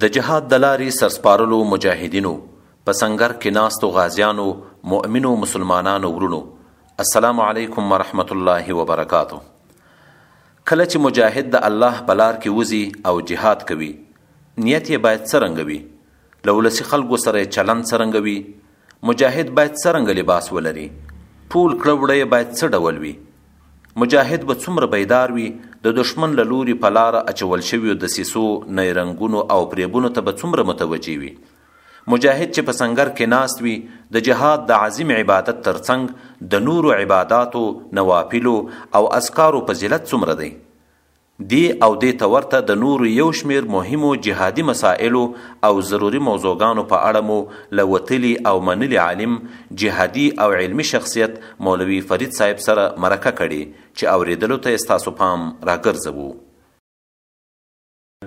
د جهاد د لاري سرسپارلو مجاهدينو، په سنګر کي ناستو غازيانو، مؤمنو مسلمانانو وروڼو، السلام عليکم ورحمة الله وبرکاته! کله چي مجاهد د الله په لار کي وځي او جهاد کوي، نيت يې بايد څه رنګه وي؟ له ولسي خلګو سره يې چلند څه رنګه وي؟ مجاهد بايد څه رنګه لباس ولري؟ ټول کړه وړه يې بايد څه ډول وي؟ مجاهد به څومره بیدار وي، د دښمن له لوري په لاره اچول شویو دسیسو، نیرنګونو او فریبونو ته به څومره متوجه وي. مجاهد چې په سنګر کې ناست وي، د جهاد د عظیم عبادت تر څنګ د نورو عباداتو، نوافلو او اذکارو فضیلت څومره دی؟ دې او دې ته ورته د نورو یو شمېر مهمو جهادي مسائلو او ضروري موضوعګانو په اړه مو له وتلي او منلي عالم، جهادي او علمي شخصیت مولوي فرید صاحب سره مرکه کړې چې اورېدلو ته یې ستاسو پام راګرځوو.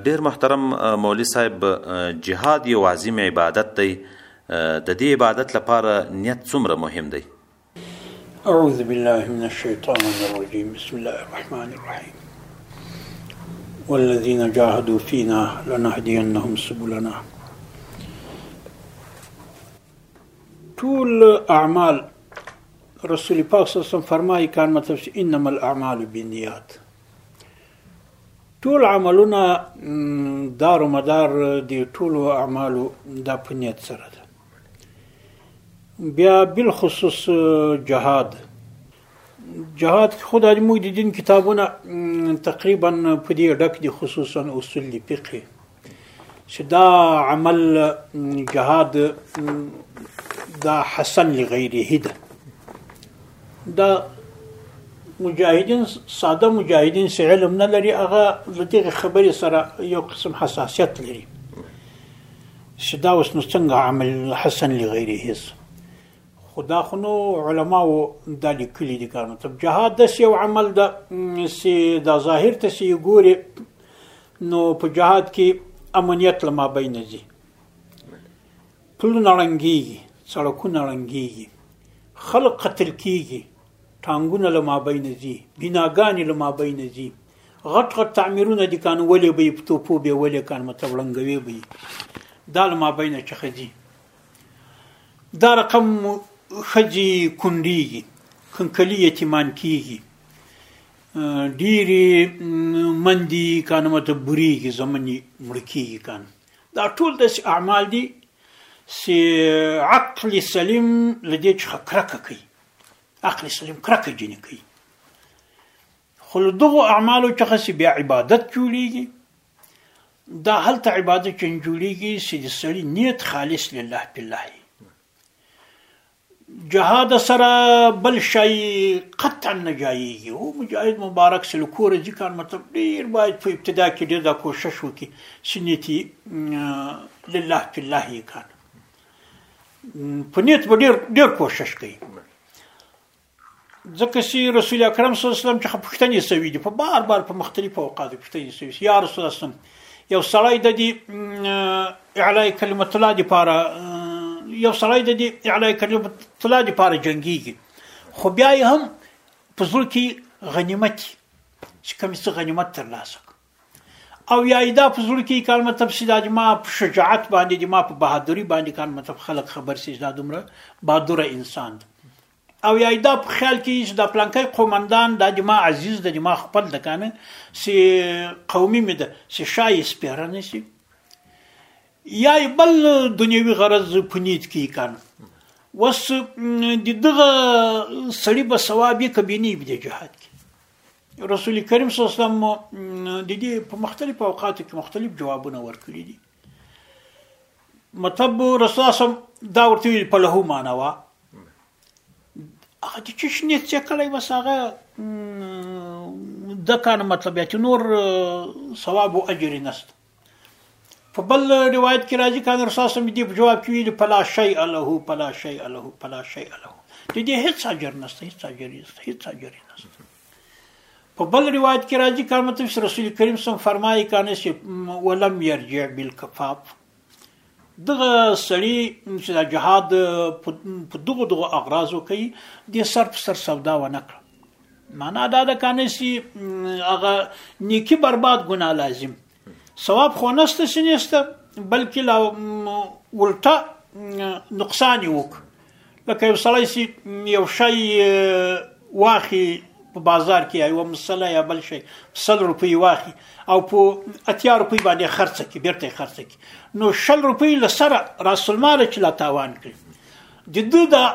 ډېر محترم مولوي صاحب! جهاد یو عظیم عبادت دی، د دې عبادت لپاره نیت څومره مهم دی؟ اعوذ بالله من الشیطان الرجیم بسم الله الرحمن الرحیم والذین جاهدوا فینا لنهدینهم سبلنا طول اعمال رسول پاک صلی الله علیه وسلم فرمایي کان مطلب چې انما الاعمال بالنیات ټول عملونه دار و مدار د ټولو اعمالو د پنیت سره ده بیا بالخصوص جهاد جهاد کې خود علمو د دین کتابونه تقریبا په دې ډک دي خصوصا اصول دی فقه چې دا عمل جهاد دا حسن لغیره ده دا مجاهدین ساده مجاهدین چې علم نه لري هغه د دې خبرې سره یو قسم حساسیت لري چې دا اوس نو څنګه عمل حسن لغیره سو خو دا خو نو علماو دا لیکلي دي که مطلب جهاد داسې یو عمل ده چې دا ظاهر ته چې ګورې نو په جهاد کې امنیت له مابینه ځي پلونه ړنګېږي سړکونه ړنګېږي خلک قتل کېږي ټانګونه له مابینه ځي بناګانې له مابینه ځي غټ غټ تعمیرونه دي کانو ولې به په توپو به ولې کان متوړنګوي به دال ما بینه چې خدي دا رقم خدي کنديږي کنکلی یتیمان کیږي ډيري مندي کانو مت بوريږي زمني مړکیږي کان دا ټول د اعمال دي سي عقل سلیم لدې چې کرکه کوي عقل سلیم کرکه جنې کوي خو له دغو اعمالو څخه چې بیا عبادت جوړیږي دا هلته عبادت چن جوړیږي چې د سړي نیت خالص لله بالله جهاد سره بل شي قطعا نه جایږي او مجاهد مبارک سل کور ذکر مطلب ډیر باید په ابتدا کې ډیر دا کوشش وکړي سنتي لله فی الله یې کار په نیت به ډیر ډیر کوشش کوي ځکه چې رسول اکرم صلی الله علیه وسلم څخه پوښتنې شوې دي په بار بار په مختلفو اوقاتو پوښتنې شوې دي یا رسول الله صلی یو سړی د دې اعلی کلمت الله دی پاره یو سړی د دې اعلی کلمت الله دی پاره جنگیږي خو بیا هم په زړه کې غنیمت چې کوم څه غنیمت ترلاسه او یا دا په زړه کې کار مطلب سیدا د ما په شجاعت باندې د ما په بهادری باندې کار مطلب خلک خبر سي دا دومره بهادر انسان دی او یا دا په خیال کې چې دا پلانکای قومندان دا جما عزیز د جما خپل د کنه سی قومي مې ده سی شای سپیره نسی یا بل دنیوي غرض پنید کی کنه وس د دغه سړی به ثواب یې کبینی به د جهاد کې رسول کریم صلی الله علیه وسلم د دې په مختلفو اوقاتو کې مختلف جوابونه ورکړي دي مطلب رسول سم دا ورته ویل په له معنا وا هغه چې شنه څه کړی بس هغه د کان مطلب چې نور ثواب او اجر نست په بل روایت کې راځي کان رسول سم دې په جواب کې ویل فلا شی له فلا شی له فلا شی له دې هیڅ اجر نست هیڅ اجر نست هیڅ اجر نست په بل روایت کې راځي کامت رسول کریم سم فرمایي کانه سي ولم يرجع بالکفاف دغه سړی چې د جهاد په دغه دغه اغراضو کوي د سر په سر سودا و نه کړ معنا دا ده کانه سي هغه نیکی برباد ګناه لازم ثواب خو نشته چې نشته بلکې لا ولټه نقصان یې وک لکه یو سړی چې یو شی واخی په بازار کې یو مسله یا بل شي 100 روپۍ واخی او په اتیا روپۍ باندې خرڅ کی بیرته خرڅ کی نو 100 روپۍ لسره راس المال چې لا تاوان کړي د دوی د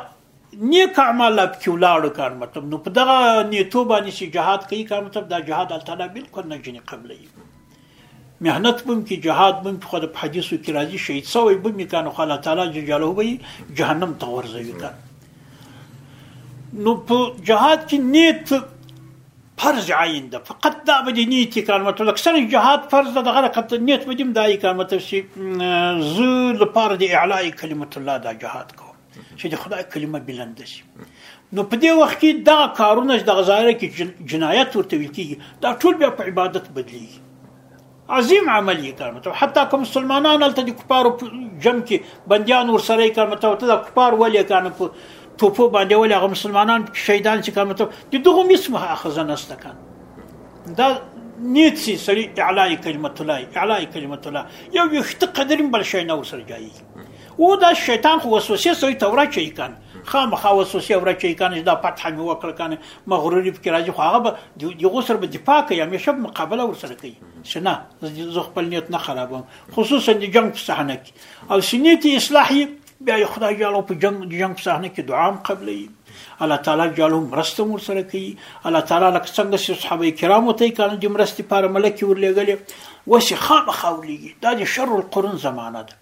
نیک اعمال اب کې ولاړو کار مطلب نو په دغه نیتو باندې چې جهاد کوي کار مطلب دا جهاد الله تعالی بالکل نه جنې قبلوي مهنت بم کې جهاد بم کې خو د حدیثو کې راځي شهید سوی بم کې نو الله تعالی جل جلاله وي جهنم ته ورځوي کار نو په جهاد کې نیت فرض عین ده فقط دا به نیت کار مطلب اکثر جهاد فرض ده دغه قط نیت به دیم دای کار مطلب چې زو لپاره د اعلی کلمت الله دا جهاد کوم چې د خدای کلمه بلند شي نو په دې وخت کې دا کارونه چې د غزایر کې جنایت ورته ویل کیږي دا ټول بیا په عبادت بدلیږي عظیم عمل یې کار مته حتی کوم مسلمانان هلته د کفارو جنگ کې بندیان ورسره یې کار مته ته د کفار ولې کار نه په توپو باندې ولې هغه مسلمانان شهیدان چې کار مته د دغه مسمه اخذ نه است کان دا نیت سي سړي اعلی کلمت الله اعلی کلمت الله یو یو خت قدر بل شي نه ورسره جایي او دا شیطان خو وسوسه سوی ته ورچی کن خامخا وسوسه ورچی کن چې دا فتح مې وکړ کنه مغروري پکې راځي خو هغه به دغه سره به دفاع کوي همیشه به مقابله ورسره کوي چې نه زه خپل نیت نه خرابوم خصوصا د جنگ په صحنه کې او سینې کې اصلاح یې بیا یې خدای جالو په جنگ د جنگ په صحنه کې دعا هم قبلوي الله تعالی جالو مرسته هم ورسره کوي الله تعالی لکه څنګه چې صحابه کرامو ته یې کانه د مرستې لپاره ملکې ورلېږلې اوس یې خامخا ورلېږي دا د شر القرون زمانه ده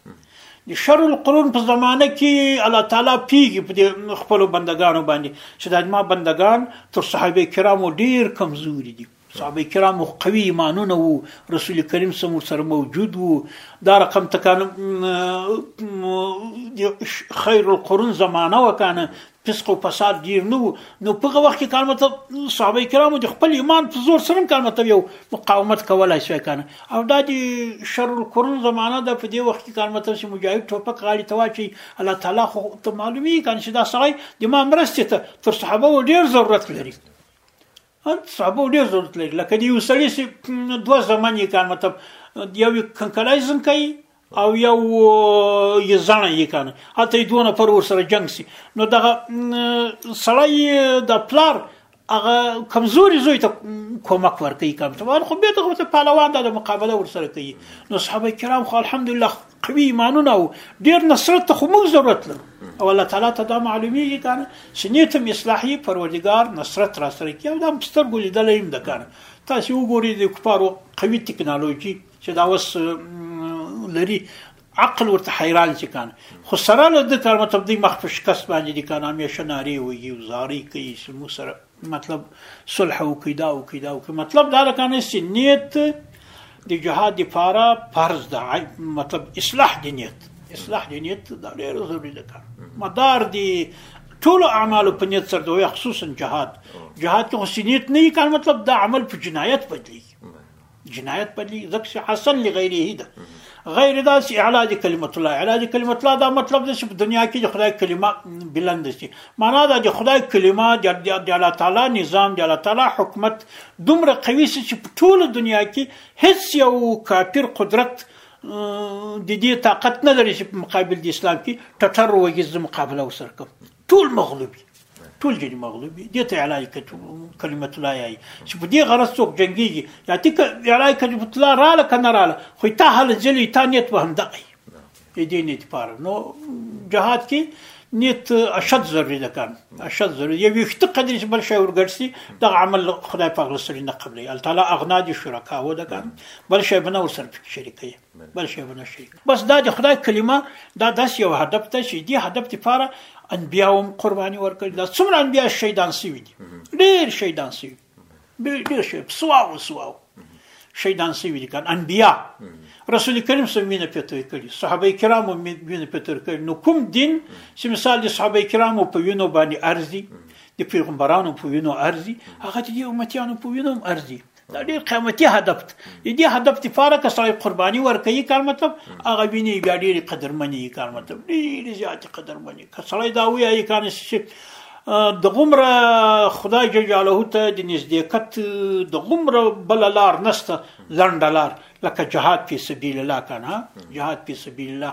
د شر القرون په زمانه کې الله تعالی پیږي په خپل بندگانو باندې چې د ما بندگان تر صحابه کرامو ډیر کمزوري دي صحابه کرامو قوي ایمانونه وو رسول کریم سم سره موجود وو دا رقم تکان خیر القرون زمانه وکانه فسق او فساد ډیر نه نو په هغه وخت کې کار مطلب صحابه کرامو د خپل ایمان په زور سره کار مطلب یو مقاومت کولای شوی کنه او دا د شر القرون زمانہ د په دې وخت کې کار مطلب چې مجاهد ټوپک غاړي ته واچي الله تعالی خو ته معلومي کنه چې دا سړی د ما مرستې ته تر صحابه ډیر ضرورت لري صحابه ډیر ضرورت لري لکه د یو سړي چې دوه زمانه کار مطلب یو کنکلای زم کوي او یو یې ځنه یې کنه هلته یې دوه نفر ورسره جنګ سي نو دغه سړی د پلار هغه کمزوري زوی ته کومک ورکوي کم ته خو به دغه ته پهلوان د مقابله ورسره کوي نو صحابه کرام خو الحمدلله قوي ایمانونه او ډیر نصرت ته خو موږ ضرورت لرو او الله تعالی ته دا معلومیږي کنه چې نیت هم اصلاحي پروردگار نصرت را سره کوي او دا مستر ګولیدل هم د کنه تاسو وګورئ د کفارو قوي ټکنالوژي چې دا اوس لري عقل ورته حیران چې کان خو سره له د تر مطلب دی مخ په شکست باندې د کان همیشه ناری وي زاری کوي سمو سره مطلب صلح او کیدا او کیدا او مطلب دا لکانه چې نیت د جهاد لپاره فرض ده مطلب اصلاح د نیت اصلاح د نیت دا ډېر ضروري ده کار مدار دی ټول اعمال په نیت سره دوی خصوصا جهاد جهاد کې حسینیت نه کار مطلب دا عمل په جنایت بدلی جنایت په دې ځکه چې حسن لغیره ده غیر دا چې اعلی د کلمت الله اعلی د کلمت الله دا مطلب دی چې په دنیا کې د خدای کلمه بلند شي معنا دا د خدای کلمه د الله تعالی نظام د الله تعالی حکومت دومره قوي شي چې په ټول دنیا کې هیڅ یو کافر قدرت د دې طاقت نه لري چې په مقابل د اسلام کې ټټر وګیز مقابله وسرکم ټول مغلوب یې ټول جنی مغلوب یې دې ته اعلی کلمت الله یې چې په دې غرض څوک جنګیږي یا تی اعلی کلمت الله رااله کنه رااله خو تا حل ځلی تا نیت به هم دغه یې دې نیت پار نو جهاد کې نیت اشد ضروری ده کان اشد ضروری یو وخت قدر چې بل شی ورګړ سي دا عمل خدای په غلسري نه قبلې الله تعالی اغنا دي شرکا و ده کان بل شی بنور سره شریکه بل شی به نشي بس دا د خدای کلمه دا داسې یو هدف ده چې دې هدف لپاره انبیا هم قرباني ورکړي دا څومره انبیا شهیدان شوي دي ډېر شهیدان شوي ډېر ډېر شوي سواو سواو شهیدان شوي دي کنه انبیا رسول کریم سم وینه پتر کړي صحابه کرامو وینه پتر کړي نو کوم دین چې مثال د صحابه کرامو په وینو باندې ارزي د پیغمبرانو په وینو ارزي هغه د امتیانو په وینو ارزي دا ډیر قیمتي هدف دی د دې هدف لپاره که سړی قرباني ورکوي کار مطلب هغه ویني بیا ډیر قدرمنې کار مطلب ډیر زیات قدرمنې که سړی دا وایي کار نشي د غمره خدای جل جلاله ته د نزدېکت د غمره بل لار نشته لنډه لار لکه جهاد فی سبیل الله کنه جهاد فی سبیل الله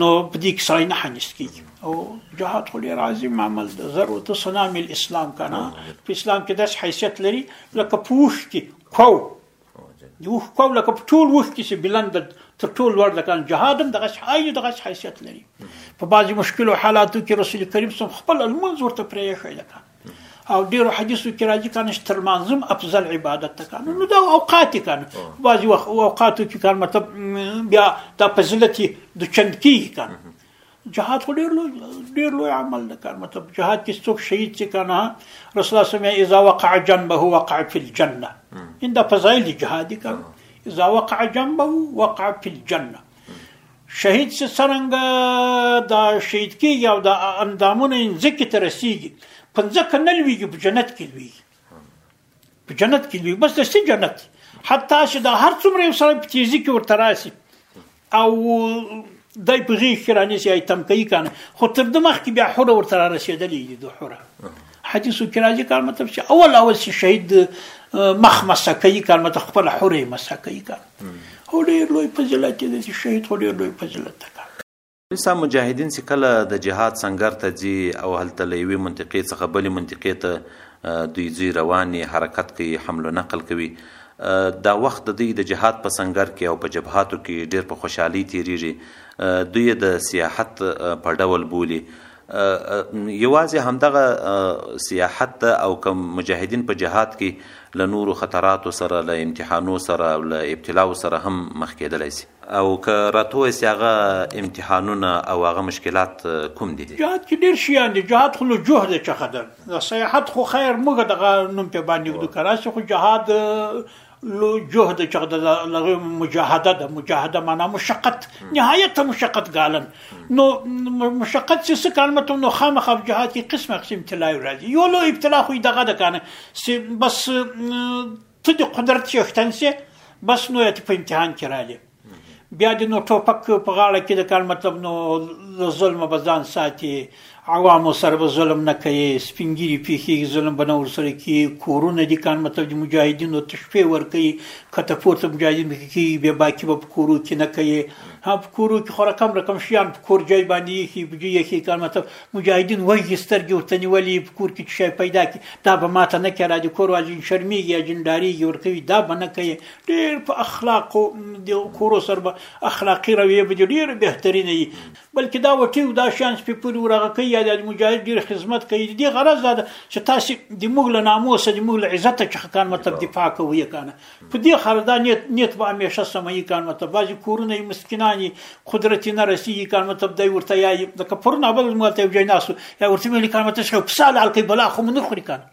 نو په دې کې سړی نه حنیست کیږي او جهاد خو ډیر عظیم عمل ده ضرورت سنام الاسلام کنه په اسلام کې داس حیثیت لري لکه پوښ کې کو یو کو لکه په ټول وخت کې چې بلند تر ټول لوړ د کان جهاد هم دغه حایل دغه حیثیت لري په بعضي مشکلو حالاتو کې رسول کریم صلی خپل المنز ورته پرې خیله کړ او ډیرو حدیثو کې راځي کنه چې تر منظم افضل عبادت ته کنه نو دا اوقات کنه بعضی وخت اوقاتو کې کنه مطلب بیا دا فضیلت د چند کې کنه جهاد خو ډیر لوی ډیر لوی عمل ده کار مطلب جهاد کې څوک شهید چې کنه رسول الله سمې اذا وقع جنبه وقع في الجنه ان دا فضایل جهاد کار اذا وقع جنبه وقع في الجنه شهید چې څرنګه دا شهید کیږي او دا اندامونه یې ځکه ته رسیږي په ځکه نه لویږي په جنت کې لویږي په جنت کې لویږي بس د سي جنت حتی چې دا هر څومره یو سره په تیزی کې ورته راسي او دای په غیږ کې رانیسي ایتم کوي کنه خو تر د مخ کې بیا حره ورته رسیدلې دي د حره حدیث کې راځي کار مطلب چې اول اول چې شهید مخ مسکې کار مطلب خپل حورې مسکې کار هو ډېر لوی فضیلت دی چې شهید هو ډېر لوی فضیلت دی لسا مجاهدین چې کله د جهاد سنگر ته ځي او هلته له یوې منطقې څخه بلې منطقې ته دوی ځي رواني حرکت کوي حمل و نقل کوي دا وخت د دوی د جهاد په سنګر کې او په جبهاتو کې ډېر په خوشحالۍ تیریږي دوی د سیاحت په ډول بولي یوازې همدغه سیاحت ته او کوم مجاهدین په جهاد کې له نورو خطراتو سره له امتحانو سره او له ابتلاو سره هم مخ کېدلی سي او که راتوه سي هغه امتحانونه او هغه مشکلات کوم دي جهاد کې ډېر شیان دي جهاد خو له جهد څخه ده د سیاحت خو خیر موږ دغه نوم په باندې ګدو کراسي خو جهاد لو جهد چغ د لغوی مجاهده د مجاهده معنا مشقت نهایت مشقت ګالن نو مشقت چې څه کلمه ته نو خامخ اب جهاد کې قسم قسم ابتلا راځي یو لو ابتلا خو دغه د کنه بس ته د قدرت شختن سي بس نو ته په امتحان کې راځي بیا د نو ټوپک په غاړه کې د کار مطلب نو له ظلم به ځان ساتي عوامو سره به ظلم نه کوي سپینګیری پیخیږي ظلم به نه ورسره کوي کورونه دي کار مطلب د مجاهدینو تشفې ورکوي کته پورته مجاهدین به کوي بیا باقي به په کورو کې نه کوي ها په کورو کې خو رقم رقم شیان په کور جای باندې یخي په جای یخي کار مطلب مجاهدین وایي سترګې ورته نیولې په کور کې چې شی پیدا کړي دا به ماته نه کوي را د کور واجین شرمیږي اجین ډاریږي ورکوي دا به نه کوي ډیر په اخلاقو د کورو سر به اخلاقی رویه به ډیر بهترینه وي بلکې دا وټي او دا شان سپې پوری ورغه کوي یا د مجاهد ډیر خدمت کوي د دې غرض دا ده چې تاسو د موږ له ناموس د موږ له عزت چې خکان مطلب دفاع کوي کنه په دې خردا نیت نیت به همیشه سمي کان مطلب بعضی کورونه مسکینانی قدرت نه رسیږي کان مطلب دی ورته یا د کفر نه بل ماته یو جناسو یا ورته ویل کان مطلب چې په سال الکه بلا خو نه خوري کان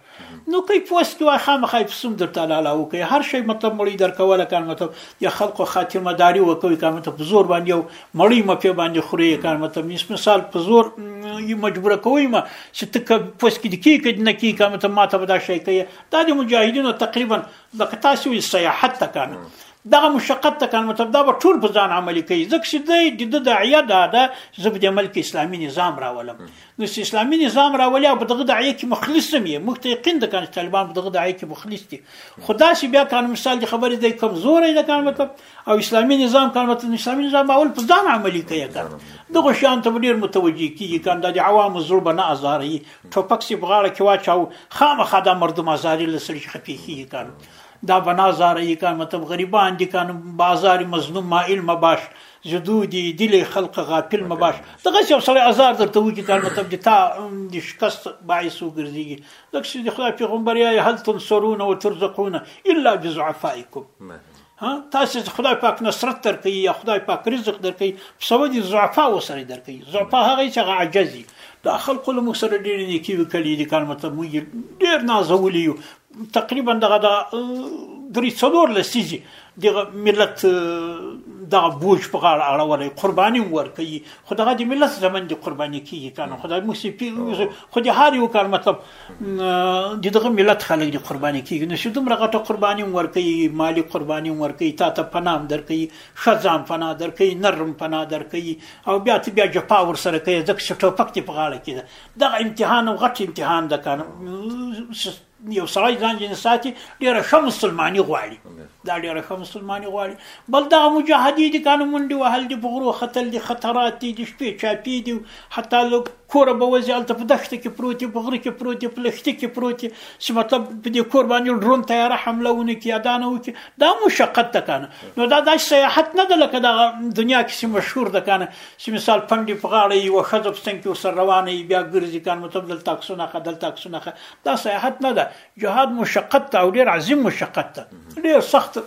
نو کئ پوه سکی وای خامخا یې پسوم در تلالا وکړي هر شی مطلب مړی در کوله کان مطلب یا خلق خاتمه داری وکوي کان مطلب په زور باندې یو مړی م په باندې خوري کان مطلب نیس مثال په زور یې مجبور کوي ما چې تک پوه سکی د کی کد نه کی کان مطلب ماته بدا شي کوي دا د مجاهدینو تقریبا لکه تاسو یې سیاحت تکان دغه مشقت ته کان مطلب دا به ټول په ځان عملي کوي ځکه چې د د داعیه دا ده زه په دې ملک اسلامي نظام راولم نو چې اسلامي نظام راولي او په دغه داعیه کې مخلص هم یې موږ ته یقین د کانش طالبان په دغه داعیه کې مخلص دي خو داسې بیا کان مثال د خبرې دی کمزورې ده کان مطلب او اسلامي نظام کان مطلب اسلامي نظام اول په ځان عملی کوي کان دغه شان ته ډیر متوجي کیږي کان د عوام زړه بنا ازاري ټوپک سی بغاړه کې واچاو خامخا د مردم ازاري لسل شي خپي کیږي کان دا بنا زاري کان مطلب غریبان دي کان بازار مظلوم مائل مباش زدو دي دي لي خلق غافل مباش دغه یو سړی ازار درته وکي کار مطلب دي تا د شکست باعث وګرځيږي لکه چې د خدای پیغمبر یا هل تنصرون او ترزقون الا بزعفائکم ها تاسو خدای پاک نصرت درکې یا خدای پاک رزق درکې په سبب دي ضعفا وسره درکې ضعفا هغه چې هغه عجزي دا خلکو له موږ سره ډېر نیکی وکړي دي کار مطلب موږ ډېر نازولي یو تقریبا دغه د درې څلور لسیزې دغه ملت دغه بوج په غاړه اړولې قرباني ورکړي خو دغه د ملت زمن دي قرباني کیږي کنه خدای مو سي پی خو د هر یو کار مطلب د دغه ملت خلک دي قرباني کیږي نو شدوم رغټه قرباني ورکړي مالی قرباني ورکړي تا ته پنام درکړي شزام پنا درکړي نرم پنا درکړي او بیا ته بیا جپا ور سره کوي ځکه چې ټوپک دی په غاړه کې دغه امتحان او غټ امتحان ده کنه یو سړی ځان جن ساتي ډیره ښه مسلمانی غواړي دا ډیره ښه مسلمانی غواړي بل دا مجاهدی دي کانو منډي وهل دي بغرو خطل دي خطرات دي د شپې چاپی دي حتی لو کور به وځي الته په دښته کې پروت دي بغره کې پروت دي په لښتي کې پروت دي چې مطلب په دې کور باندې ډرون طیاره حمله ونه کی ادانه وکي دا مشقت ده کنه نو دا د سیاحت نه ده لکه دا دنیا کې مشهور ده کنه څه مثال پنډې په غاړه یې یوه ښځه په څنګ کې ورسره روانه یې بیا ګرځي کان مطلب دلته عکسونه اخه دلته عکسونه اخه دا سیاحت نه ده جهاد مشقت ته او ډیر عظیم مشقت ته ډیر سخت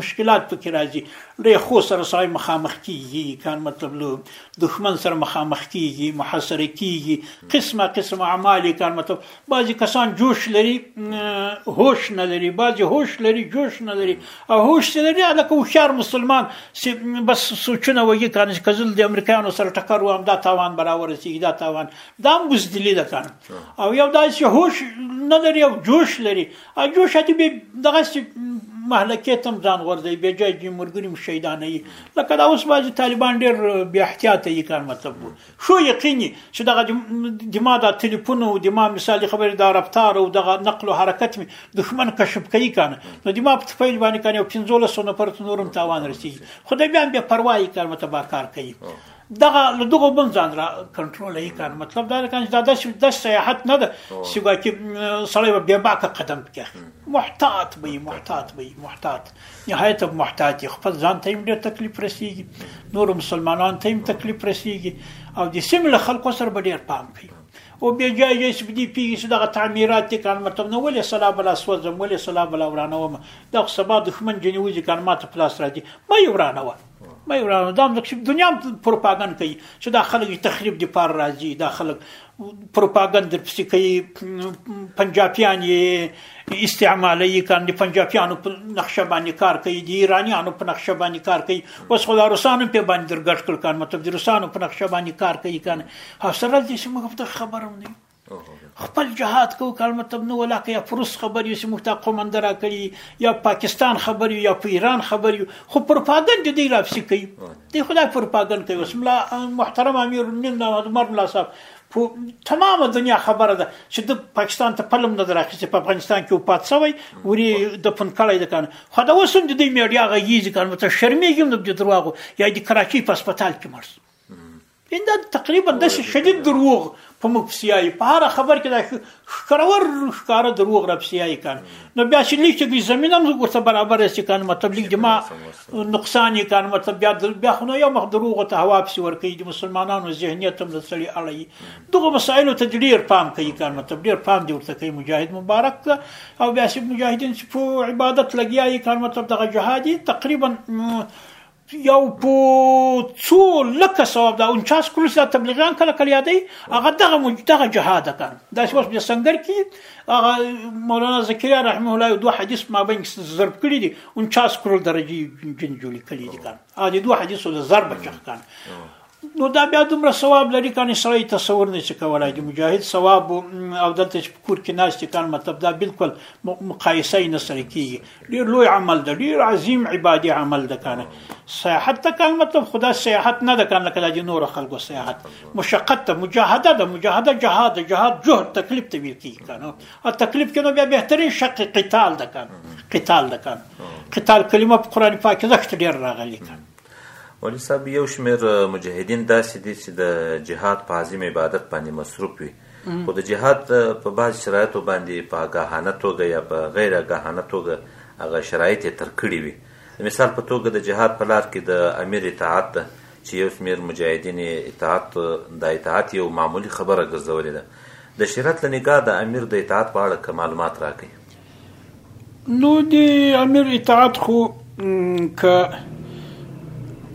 مشکلات پکې راځي له خو سره سره مخامخ کیږي کان مطلب له دښمن سره مخامخ کیږي محاصره کیږي قسمه قسمه اعمال کان مطلب بعضی کسان جوش لري هوش نه لري بعضی هوش لري جوش نه لري او هوش چې لري الکه هوښیار مسلمان چې بس سوچونه وږي کنه چې کزل د امریکایانو سره ټکر وام دا تاوان برابر سي دا تاوان دا هم بزدلی ده کنه او یو دا چې هوش نه لري او جوش لري او جوش هدي به دغه محلکې تم ځان غورځي به جای دي مرګریم شهیدانه لکه دا اوس باز طالبان ډېر بی احتیاط یې کار مطلب ښه یقین یې چې دغه د ما دا تلیفون او د ما مثالي خبرې دا رفتار او دغه نقل او حرکت مې دښمن کشف کوي کنه نو د ما په طفیل باندې کنه یو 1500 نفر ته نورم تاوان رسیږي خو د بیا بیا پروايي کار متبا کار کوي دغه له دغه بن ځان را کنټرول یې کار مطلب دا کان چې دا د د سیاحت نه ده چې واکه سړی به بیا باکه قدم پکې محتاط به محتاط به محتاط نهایت هم محتاط یو خپل ځان ته هم ډېر تکلیف رسیږي نور مسلمانان ته هم تکلیف رسیږي او د سیمې له خلکو سره به ډېر پام کوي او بیا جای جای چې دې پیږي چې دغه تعمیرات دي کان مطلب نو ولې سلا بلا سوځم ولې سلا بلا ورانوم دا سبا دښمن جنې وځي کان ماته پلاس راځي مې ورانوه مې ورانو دا موږ چې دنیا پروپاګند کوي چې دا خلک تخریب دي پار راځي دا خلک پروپاګند در پسې کوي پنجابیان یې استعمالي کان دي پنجابیانو په نقشه باندې کار کوي دي ایرانیانو په نقشه باندې کار کوي اوس خو روسانو په باندې درګټ کړ کان مطلب د روسانو په نقشه باندې کار کوي کان حوصله دې سم خبره ونه خپل جهاد کو کار مطلب نو ولا که یا فروس خبر یو سیمه ته قومند را کړی یا پاکستان خبر یو یا په ایران خبر یو خو پروپاګند دی راپسی کوي دی خدای پروپاګند کوي اسم الله محترم امیر نن عمر الله صاحب په تمامه دنیا خبره ده چې د پاکستان ته پلم نه دراخسته په افغانستان کې وپات سوی وری د فن کړی د کنه خو دا وسم د دې میډیا غیږي ځکه مته شرمېږم د دروغو یا د کراچۍ په هسپتال کې مرز ان دا تقریبا داسې شدید دروغ په موږ پسې یایي په هره خبر کې دا ښکرور ښکاره دروغ را پسې یایي کان نو بیا چې لیک کې زمين هم ورته برابر شي کان مطلب لیک جما نقصان یې کان مطلب بیا بیا خو نو یو مخ دروغ ته هوا پسې ور کوي د مسلمانانو ذهنیت هم د سړي اړي دغه مسایلو ته ډیر پام کوي کان مطلب ډیر پام دی ورته کوي مجاهد مبارک ته او بیا چې مجاهدین چې په عبادت لګیا یې کان مطلب دغه جهادي تقریبا یو په څو لکه ثواب دا اون چاس کلوس دا تبلیغان کله کله یادی هغه دغه مجتغه جهاد کان دا اوس د سنگر کی هغه مولانا زکریا رحمه الله دوه حدیث ما بین ضرب کړی دی اون چاس کلو درجه جن جوړی کړی دی کان ا دې دوه حدیثو د ضرب چخ کان نو دا بیا دومره ثواب لري کنه سړی تصور نه شي کولای د مجاهد ثواب او دلته چې کور کې ناس دي کان مطلب دا بالکل مقایسه نه سره کیږي ډیر لوی عمل ده ډیر عظیم عبادي عمل ده کنه سیاحت ته کان مطلب خدا سیاحت نه ده کنه کله د نور خلکو سیاحت مشقت ته مجاهده ده مجاهده جهاد جهاد جهد تکلیف ته ویل کیږي کنه او تکلیف کې نو بیا بهترین شق قتال ده کنه قتال ده کنه قتال کلمه په قران پاک کې ډیر راغلي کنه مولوي صاحب یو شمېر مجاهدین داسې دي چې د جهاد په عظیم عبادت باندې مصروف وي خو د جهاد په بعض شرایطو باندې په آګاهانه توګه یا په غیر آګاهانه توګه هغه شرایط یې تر کړي وي د مثال په توګه د جهاد په لار کې د امیر اطاعت ده چې یو شمېر مجاهدین اطاعت د اطاعت یو معمولی خبره ګرځولې ده د شریعت له نګاه د امیر د اطاعت په اړه که معلومات راکړئ نو د امیر اطاعت خو که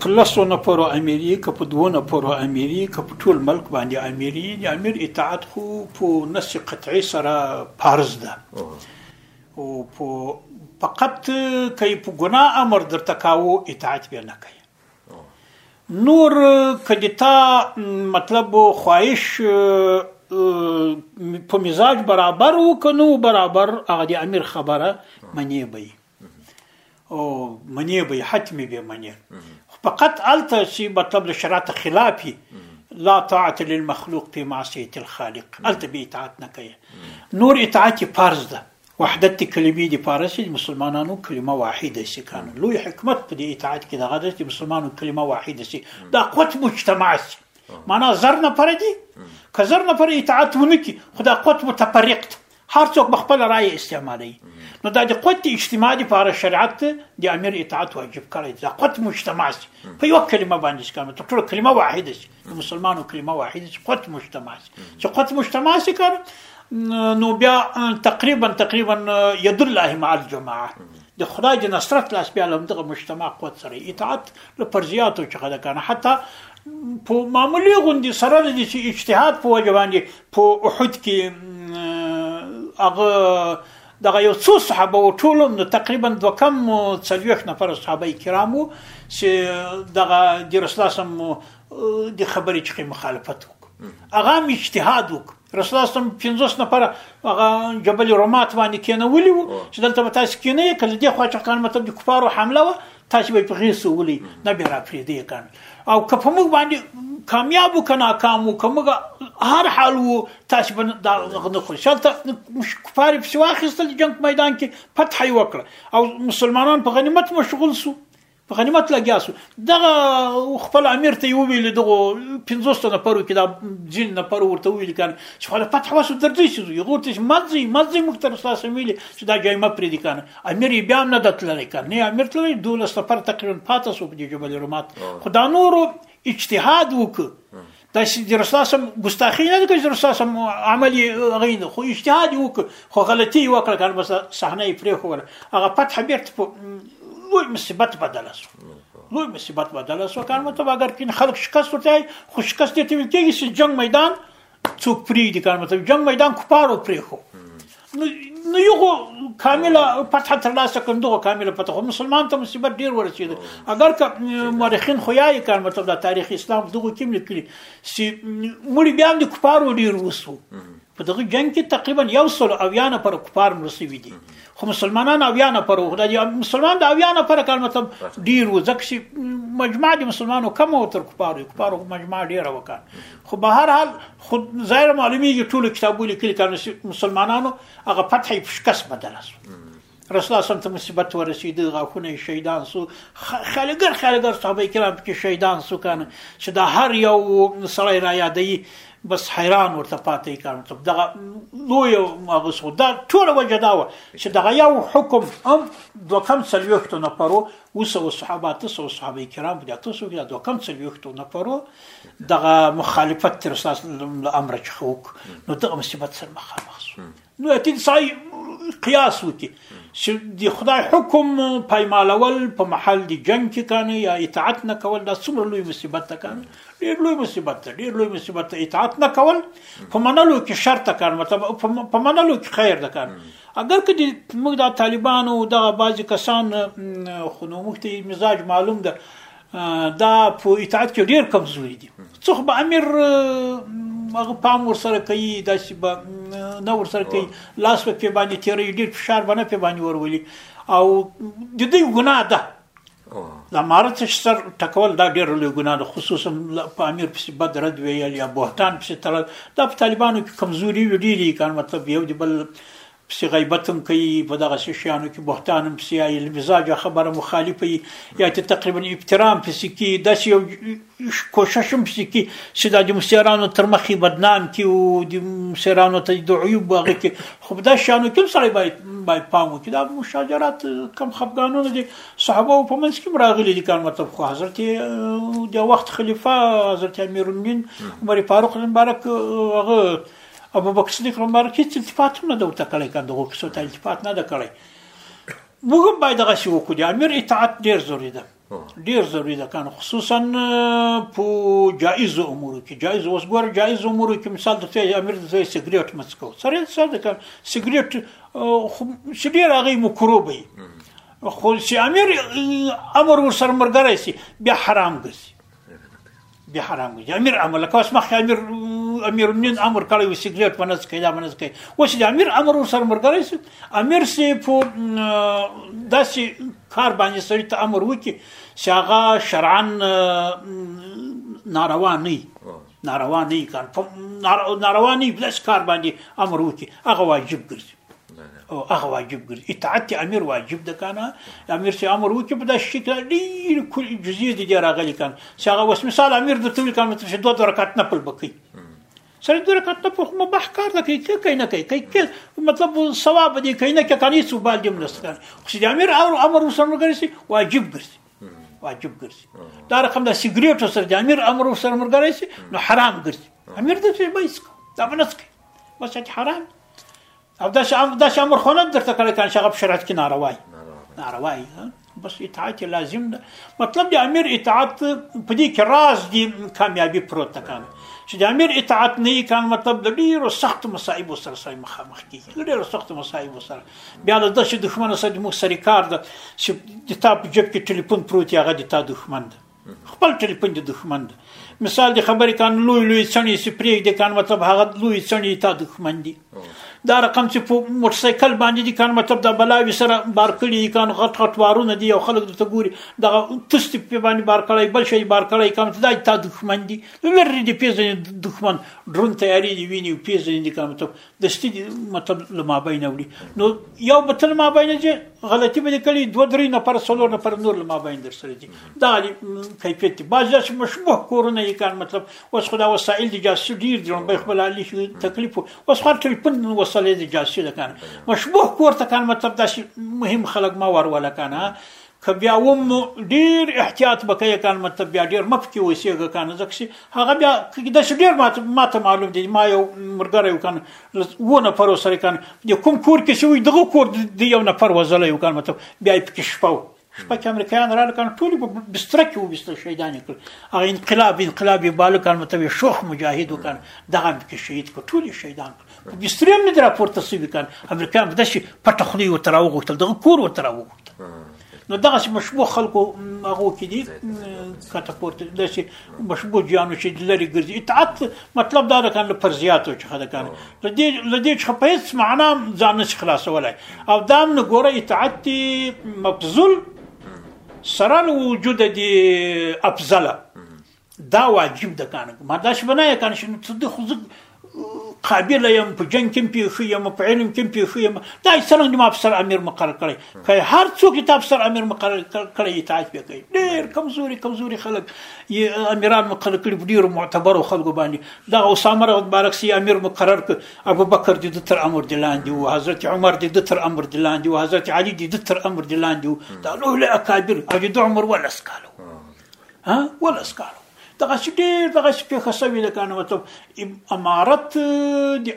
په لسو نفرو امیري که په دوو نفرو امیري که په ټول ملک باندې امیري د امیر اطاعت خو په نص قطعي سره فرض ده او په فقط که په ګناه امر درته کاوه اطاعت به نه کوي نور کدیتا مطلب خواهش په مزاج برابر وکنو برابر هغه د امیر خبره منی به او منی به حتمی به منی فقط الته چې مطلب د شرعت خلافي لا طاعت للمخلوق في معصيه الخالق الته به اطاعت نه کوي نور اطاعت فرض ده وحدت دی کلمې دی پاره سي مسلمانانو کلمه واحده سي کانو لوی حکمت په دې اطاعت کې دغه ده چې مسلمانانو کلمه واحده سي دا قوت مجتمع سي معنا زر نه پر دي که زر نه پر اطاعت ونه کی خدا قوت متفرق ده هر څوک خپل رائے استعمالي نو دا د قوت اجتماع دی پاره شریعت د امیر اطاعت واجب کړی دا قوت مجتمع سي په یو کلمه باندې کانو ټول کلمه واحده سي مسلمانو کلمه واحده چې قوت مجتمع چې قوت مجتمع کار نو بیا تقریبا تقریبا ید الله مع الجماعه د خدای د نصرت لاس بیا لم دغه مجتمع قوت سره اطاعت له فرضیاتو څخه ده کنه حتی په معمولی غوندي سره د اجتهاد په وجه باندې په احد کې هغه دغه یو څو صحابه و ټول نو تقریبا دو کم څلويخ نفر صحابه کرام وو چې دغه د رسول الله سم د خبرې چې مخالفت وکړ هغه اجتهاد وکړ رسول الله سم 50 نفر هغه جبل رومات باندې کېنولي وو چې دلته تاسو کېنې کله د خواچقان مطلب د کفارو حمله و تاسې به په غیر سوولي نه به راپرېدې ګڼ او که په موږ باندې کامیاب که ناکام وو که موږ هر حال وو تاسې به دا نه خو شلته کفار پسې واخیستل جنگ میدان کې فتح یې وکړه او مسلمانان په غنیمت مشغول سو په غنیمت لګیا سو دغه خپل امیر ته یو ویل دغه 50 نفرو کې دا جن نفر ورته ویل کان چې خپل فتح وسو درځي چې یو ورته مزي مزي مختر تاسو ویل چې دا جایمه پرې دي کان امیر یې بیا هم نه د تللی که نه امیر تللی دولس سفر تقریبا پاتې سو په دې جبل رومات خو دا نورو اجتهاد وکړ داسې د رسول الله سم ګستاخی نه کوي رسول الله سم عمل غین خو اجتهاد وکړ خو غلطي وکړه کنه بس صحنه یې پرې خو هغه فتح بیرته په لوی مصیبت بدل شو لوی مصیبت بدل شو کار مطلب اگر کین خلق شکست ورته خو شکست ته ویل کېږي چې جنگ میدان څوک پریږدي کار مطلب جنگ میدان کفارو پریخو نو نو یو کامله فتح تر لاسه کړم دغه کامله فتح خو مسلمان ته مصیبت ډیر ورسید اگر که مورخین خو یای کار مطلب د تاریخ اسلام دغه کې لیکلي چې مړي بیا د کفارو ډیر وسو په دغه جنگ کې تقریبا یو سل او یا نه پر کفار مرسوي دي خو مسلمانان او یا نه پر خدای دی مسلمان د او یا نه پر کار مطلب ډیر وزک شي مجمع د مسلمانانو کم او تر کفار کفار مجمع ډیر وکړ خو به هر حال خود ظاهر معلومیږي ټول کتابو لیکلي کانو مسلمانانو هغه فتح په شکست بدل شو رسول الله ته مصیبت ورسید غاخونه شهیدان سو خلګر خلګر صحابه کرام کې شهیدان سو کنه چې دا هر یو سړی را یادې بس حیران ورته پاتې کانو ته دغه لوی هغه سو دا ټول وجه دا و چې دغه یو حکم هم دوه کم څلويختو نفرو وسو صحابه تاسو صحابه کرام بیا تاسو بیا دوه کم څلويختو نفرو دغه مخالفت تر اساس له امر څخه وک نو دغه مصیبت سره مخامخ شو نو اکید سای قیاس وکي چې د خدای حکم پایمالول په محل د جنگ کې کانه یا اطاعت نه کول دا څومره لوی مصیبت ده کانه ډیر لوی مصیبت ده ډیر لوی مصیبت ده اطاعت نه کول په منلو کې شرط ده کانه مطلب په منلو کې خیر ده کانه اگر که موږ د طالبانو دغه بعضی کسان خو نو مخته مزاج معلوم ده دا په اطاعت کې ډیر کمزوري دي څو به امیر هغه پام ورسره کوي دا چې به نه ورسره کوي لاس په باندې تیری ډیر فشار باندې په باندې ورولي او د دې ګناه ده د امارت سر ټکول دا ډېر لوی ګناه ده خصوصا په امیر پسې بد رد ویل یا بهتان پسې تړل دا په طالبانو کې کمزوري وي ډېرې کار مطلب یو دی بل پسې غیبت هم کوي په دغه څه شیانو کې بهتان هم پسې یایي له مزاجه خبره مخالفه یي یا ته تقریبا ابترام پسې کي داسې یو کوشش هم پسې کي چې دا د مسیرانو تر مخې بدنام کي او د مسیرانو ته د عیوب هغه کې خو په داسې شیانو کې هم سړی باید باید پام وکړي دا مشاجرات کم خفګانونه دي صحابه په منځ کې راغلي دي کار مطلب خو حضرت د وخت خلیفه حضرت امیرالمؤمنین عمر فاروق مبارک هغه ابوبکر صدیق رمر هیڅ التفات هم نه ده ورته کړی کاندغو کیسو ته التفات نه ده کړی موږ هم باید دغسې وکړو د امیر اطاعت ډېر ضروري ده ډېر ضروري ده کان خصوصا په جایز امور کې جایز اوس ګوره جایز امور کې مثال د څه امیر د ځای سګریټ مڅ کو سره څه ده کان سګریټ خو چې ډېر هغه مکروب وي خو چې امیر امر ورسره مرګره سي بیا حرام ګرځي به حرام دی امیر امر لکه اوس مخکې امیر امیر المؤمنین امر کړی و سیګریټ باندې څکې دا باندې څکې اوس د امیر امر سره مرګري سي امیر سي په داسې کار باندې سړي ته امر وکي چې هغه شرعاً ناروا نه ناروا نه کار ناروا نه بلس کار باندې امر وکي هغه واجب ګرځي او هغه واجب ګرځي اطاعت امیر واجب ده کنه امیر سي امر وکي په داسې شکل ډیر کل جزئیه دي راغلي کنه چې هغه وس مثال امیر د تل کنه چې دوه رکعات نه پل بکی سره دوه رکعات نه په کومه بح کار ده کوي کوي نه کوي کوي مطلب ثواب دي کوي نه کوي هیڅ وبال دي نه ستان خو چې امیر او امر وسره ګرځي واجب ګرځي واجب ګرځي دا رقم د سیګریټو سره د امیر امر وسره ګرځي نو حرام ګرځي امیر د څه بایسکو دا بنسکه بس حرام او دا شام دا شام ورخونه درته کړی کان شغب شرعت کې ناروای ناروای بس اطاعت لازم ده مطلب د امیر اطاعت په دې کې راز دی کامیابی پروت ده کان چې د امیر اطاعت نه کان مطلب د ډیرو سخت مصايب سره سره مخامخ کیږي د ډیرو سخت مصايب سره بیا د دښ دښمن سره د مو سره کار ده چې د تا په جب کې ټلیفون پروت هغه د تا دښمن ده خپل ټلیفون د دښمن ده مثال د خبرې کان لوی لوی څڼې چې پرېږدې کان مطلب هغه لوی څڼې تا دښمن دي دا رقم چې په موټر سایکل باندې دي کان مطلب دا بلاوي سره بار کړي دي کان غټ غټ وارونه دي او خلک درته ګوري دا تست په باندې بار کړی بل شي بار کړی کان دا تا دښمن دي لری دي پیژنې دښمن ډرون تیاری دي ویني پیژنې دي کان مطلب دشتي مطلب لمابین وړي نو یو بتل مابین چې غلطي به کړي دوه درې نفر سلو نفر نور لمابین در سره دي دا کیفیت دي بعض داسې مشبوه کورونه یې کان مطلب اوس خدا وسایل دي جاسي ډیر دي به خپل علي شي تکلیف اوس خو ټلیفون وسلې دي جاسي ده کان مشبوه کور ته کان مطلب داسې مهم خلک ما ور ولا کان که بیا وم نو ډیر احتیاط به کوي کان مطلب بیا ډیر مه پکې اوسېږه کان ځکه چې هغه بیا د شډیر ماته ماته معلوم دی ما یو مرګره یو کان و نه پر سره کان د کوم کور کې شوی دغه کور د یو نفر وزله یو کان مطلب بیا پکې شپو شپه کې امریکایان را لکان ټول په بستر کې وبستل شهیدان کړ هغه انقلاب انقلاب باله کان مطلب شوخ مجاهد وکړ دغه کې شهید کړ ټول شهیدان کړ په بستر هم نه راپورته سوي کان امریکایان دشي پټه خلی وتراوغتل دغه کور وتراوغ نو دغه مشبوه خلکو هغه کې دي کته پورته د شي مشبوه جانو چې لري ګرځي اطاعت مطلب دا ده کنه فرضيات او چې خدای کنه د دې د دې چې په هیڅ معنا ځان نه خلاصولای او دا نه ګوره اطاعت مبذول سره وجود دي افضل دا واجب ده کانه ما داسې به نه یې کانه شنو څه د خو زه قابل یم په جنګ کې پیښې یم په علم کې پیښې یم دا څنګه د افسر امیر مقرر کړي که هر څوک د افسر امیر مقرر کړي اطاعت وکړي ډیر کمزوري کمزوري خلک امیران مقرر کړي ډیر معتبر خلکو باندې دا اسامه رضی بارک سی امیر مقرر ک ابو بکر د تر امر د لاندې او حضرت عمر د تر امر د لاندې او حضرت علی د تر امر د لاندې دا له اکابر او د عمر ولس کالو ها ولس کالو دغه چې ډېر دغه چې پیښه شوې ده کنه مطلب امارت د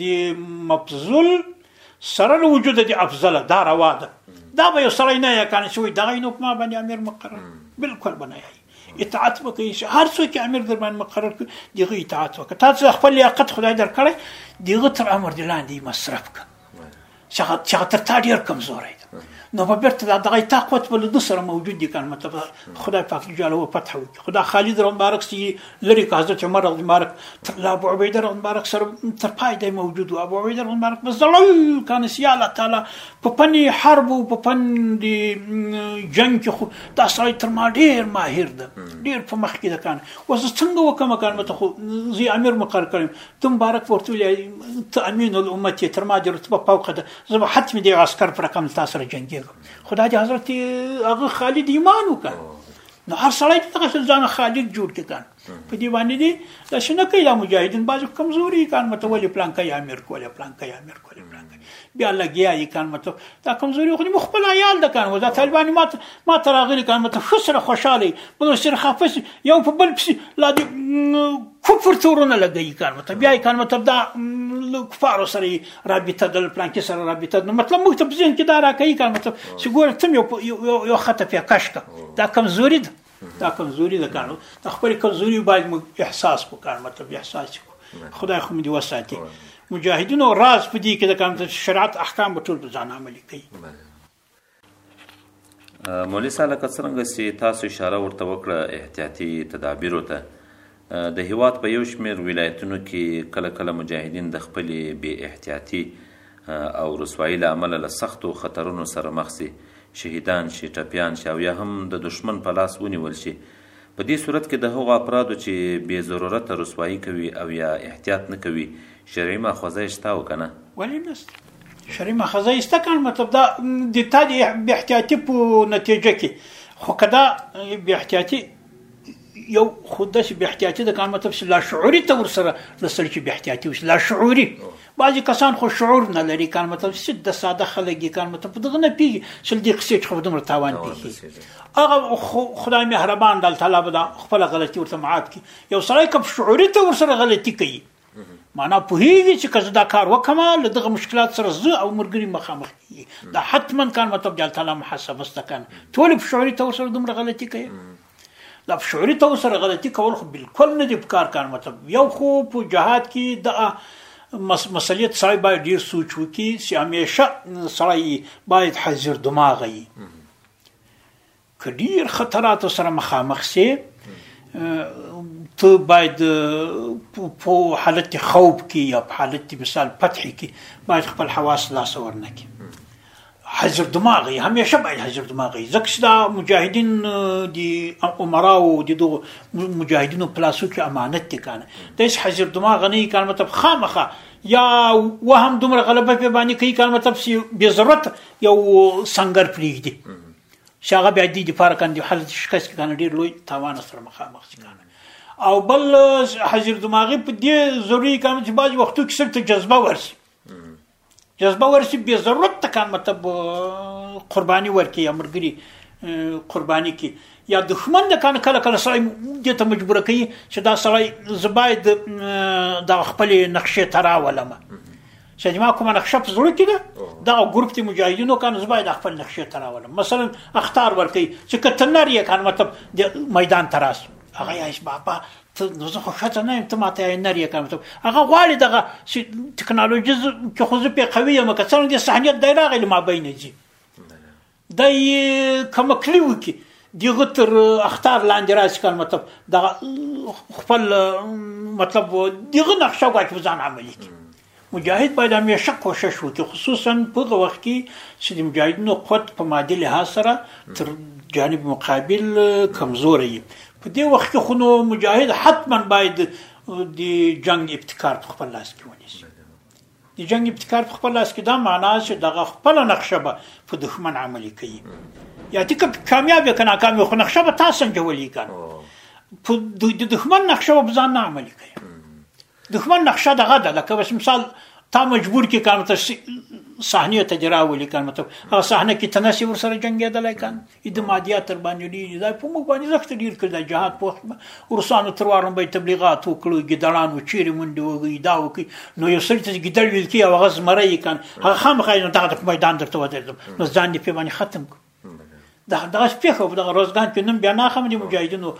د مفضل سره له وجوده د افضل دا روا ده دا به یو سړی نه یا کنه چې وایي دغه نو په ما باندې امیر مقرر بالکل به نه اطاعت وکړي چې هر څوک چې امیر در باندې مقرر کړي دغه اطاعت وکړه تاسو خپل لیاقت خدای درکړی دغه تر امر دی لاندې مصرف کړه چې هغه چې هغه تر تا ډیر کمزوری دی نو په بیرته دا دغه طاقت په لدو سره موجود دي کنه مطلب خدای پاک دې جلاله فتح وکړي خدا خالد رحم مبارک سي لري که حضرت عمر رحم مبارک تر لا ابو عبیده رحم مبارک سره تر پای دی موجود او ابو عبیده رحم مبارک په زړل کنه سي الله تعالی په فن حرب او په فن دي جنگ کې خو دا سړی تر ما ډیر ماهر ده ډیر په مخ کې ده کنه اوس څنګه وکم کنه مته خو زی امیر مقرر کړم ته مبارک ورته ویلی ته امین الامت یې تر ما دې رتبه فوقه ده زه به حتمي د هغه عسکر په رقم تا سره جنګېږم خو دا د حضرت هغه خالد ایمان وکړ نو هر سړی چې دغه ځان خالد جوړ کړي کان په دې باندې دي دا شنه کوي دا مجاهدین بعض کمزوري کان متولي پلان کوي امیر کوله پلان کوي امیر کوله پلان بیا لګیا یې کان مته دا کمزوري خو مو خپل عیال د کان ودا طالبان ما ما تراغلی کان مته خسره خوشاله بل سر خفس یو په بل پس لا دی کفر تورونه لګی کان مته بیا یې کان مته دا کفار سره رابطه دل پلان کې سره رابطه نو مطلب موږ ته بزین کې دا راکې کان مته چې ګور تم یو یو خطه په کشکه دا کمزوري ده دا کمزوري ده کانو د خپل کمزوري باید موږ احساس کو کار مطلب احساس کو خدای خو موږ وساتي مجاهدینو راز په دې کې د کانو شریعت احکام ټول په ځان عملي کوي مولوی صاحب لکه څنګه چې تاسو اشاره ورته وکړه احتیاطي تدابیرو ته د هېواد په یو شمېر ولایتونو کې کله کله مجاهدین د خپلې بې احتیاطي او رسوایي له امله له سختو خطرونو سره مخ شي، شهیدان شي، ټپیان شي او یا هم د دښمن په لاس ونیول شي. په دې صورت کې د هغو افرادو چې بې ضرورته رسوایي کوي او یا احتیاط نه کوي شرعي ماخوذه یې شته او که نه؟ ولې نشته؟ شرعي ماخوذه یې شته که نه؟ مطلب دا د تا د بې احتیاطي په نتیجه کې خو که دا بې احتیاطي یو خود داسې بې احتیاطي د کار مطلب چې لاشعوري ته ورسره رسل چې بې احتیاطي وشي لاشعوري بعضې کسان خو شعور نه لري کار مطلب چې د ساده خلک دي کار مطلب په دغه نه پېږي چې له دې قصې څخه دومره تاوان پېښي هغه خدای مهربان د الله تعالی به دا خپله غلطي ورته معاف کړي یو سړی که شعوري ته ورسره غلطي کوي معنا پوهیږي چې که زه دا کار وکم له دغه مشکلات سره زه او مرګري مخامخ کیږي دا حتما کان مطلب جل تعالی محاسبه است کن ټول په شعوري تو سره دومره غلطي کوي دا په شعوري تو سره غلطي کول خو بالکل نه دی په کار کان مطلب یو خو په جهاد کې د مسلیت سړی باید ډیر سوچ وکړي چې همیشه سړی باید حاضر دماغ وي که ډیر خطراتو سره مخامخ سي ته باید په حالت خوب کې یا په حالت مثال فتح کې باید خپل حواس لاس ورنه کې حضر دماغي همیشه باید حضر دماغي ځکه دا مجاهدین دی عمرا او د دو مجاهدینو پلاسو کې امانت دي کنه د هیڅ حضر دماغ نه کار مطلب خامخه یا وهم دومره غلبه په باندې کوي کار مطلب بی ضرورت یو سنگر پریږدي چې هغه بیا دې دفاع کاندي حل شکست کې کنه ډیر لوی تاوان سره مخامخ شي کنه او بل حضرت دماغي په دې ضروری کام چې باج وختو کې سره جذبه ورسي جذبه ورسي به ضرورت ته کان مطلب قرباني ورکي یا مرګري قرباني کې یا دښمن د کان کله کله سړی دې ته مجبور کوي چې دا سړی زباید د خپل نقشې تراولمه چې ما کومه نقشه په زړه کې ده دا ګروپ ته مجاهدینو کان زباید خپل نقشه تراولم مثلا اختار ورکي چې کتنر یې کان مطلب د میدان تراس هغه یې بابا ته نو زه خو شته نه ته ماته یې نری کان مطلب هغه غواړي دغه ټکنالوژي چې خو زه په قوي یم که څنګه د صحنیت دایره غل ما بین دي دا یې کومه کلی وکي دغه تر اختار لاندې راشي کار مطلب دا خپل مطلب دغه نقشه غواړي په ځان عملي کړي مجاهد باید همیشه کوشش وکړي خصوصا په هغه وخت کې چې د مجاهدینو قوت په مادي لحاظ سره تر جانب مقابل کمزوري په دې وخت کې خو نو مجاهد حتما باید د جنگ ابتکار په خپل لاس کې ونیسي د جنګ ابتکار په خپل لاس کې دا معنا چې دغه خپل نقشه به په دښمن عملي کوي یا تی که کامیاب یا که ناکام خو نقشه به تاسو سنجولې کنه په د دښمن نقشه به ځان نه عملي کوي دښمن نقشه دغه ده لکه بس مثال تا مجبور کې کانو ته صحنه ته دراولي کانو ته هغه صحنه کې تناسي ور سره جنگېدلای کانو ای د مادیات تر باندې ډیر دی په موږ باندې زخت ډیر کړ د جهاد په وخت ورسانو تر وارم به تبلیغات وکړو ګدړان و چیرې منډي وګي دا وکي نو یو سړی ته ګدړ ویل کی او غز مری یې کان هغه هم خای نه دغه په میدان درته ودرځم نو ځان دې په باندې ختم کو دا دا سپیخه په دغه روزګان کې نن بیا نه خم دي مجاهدینو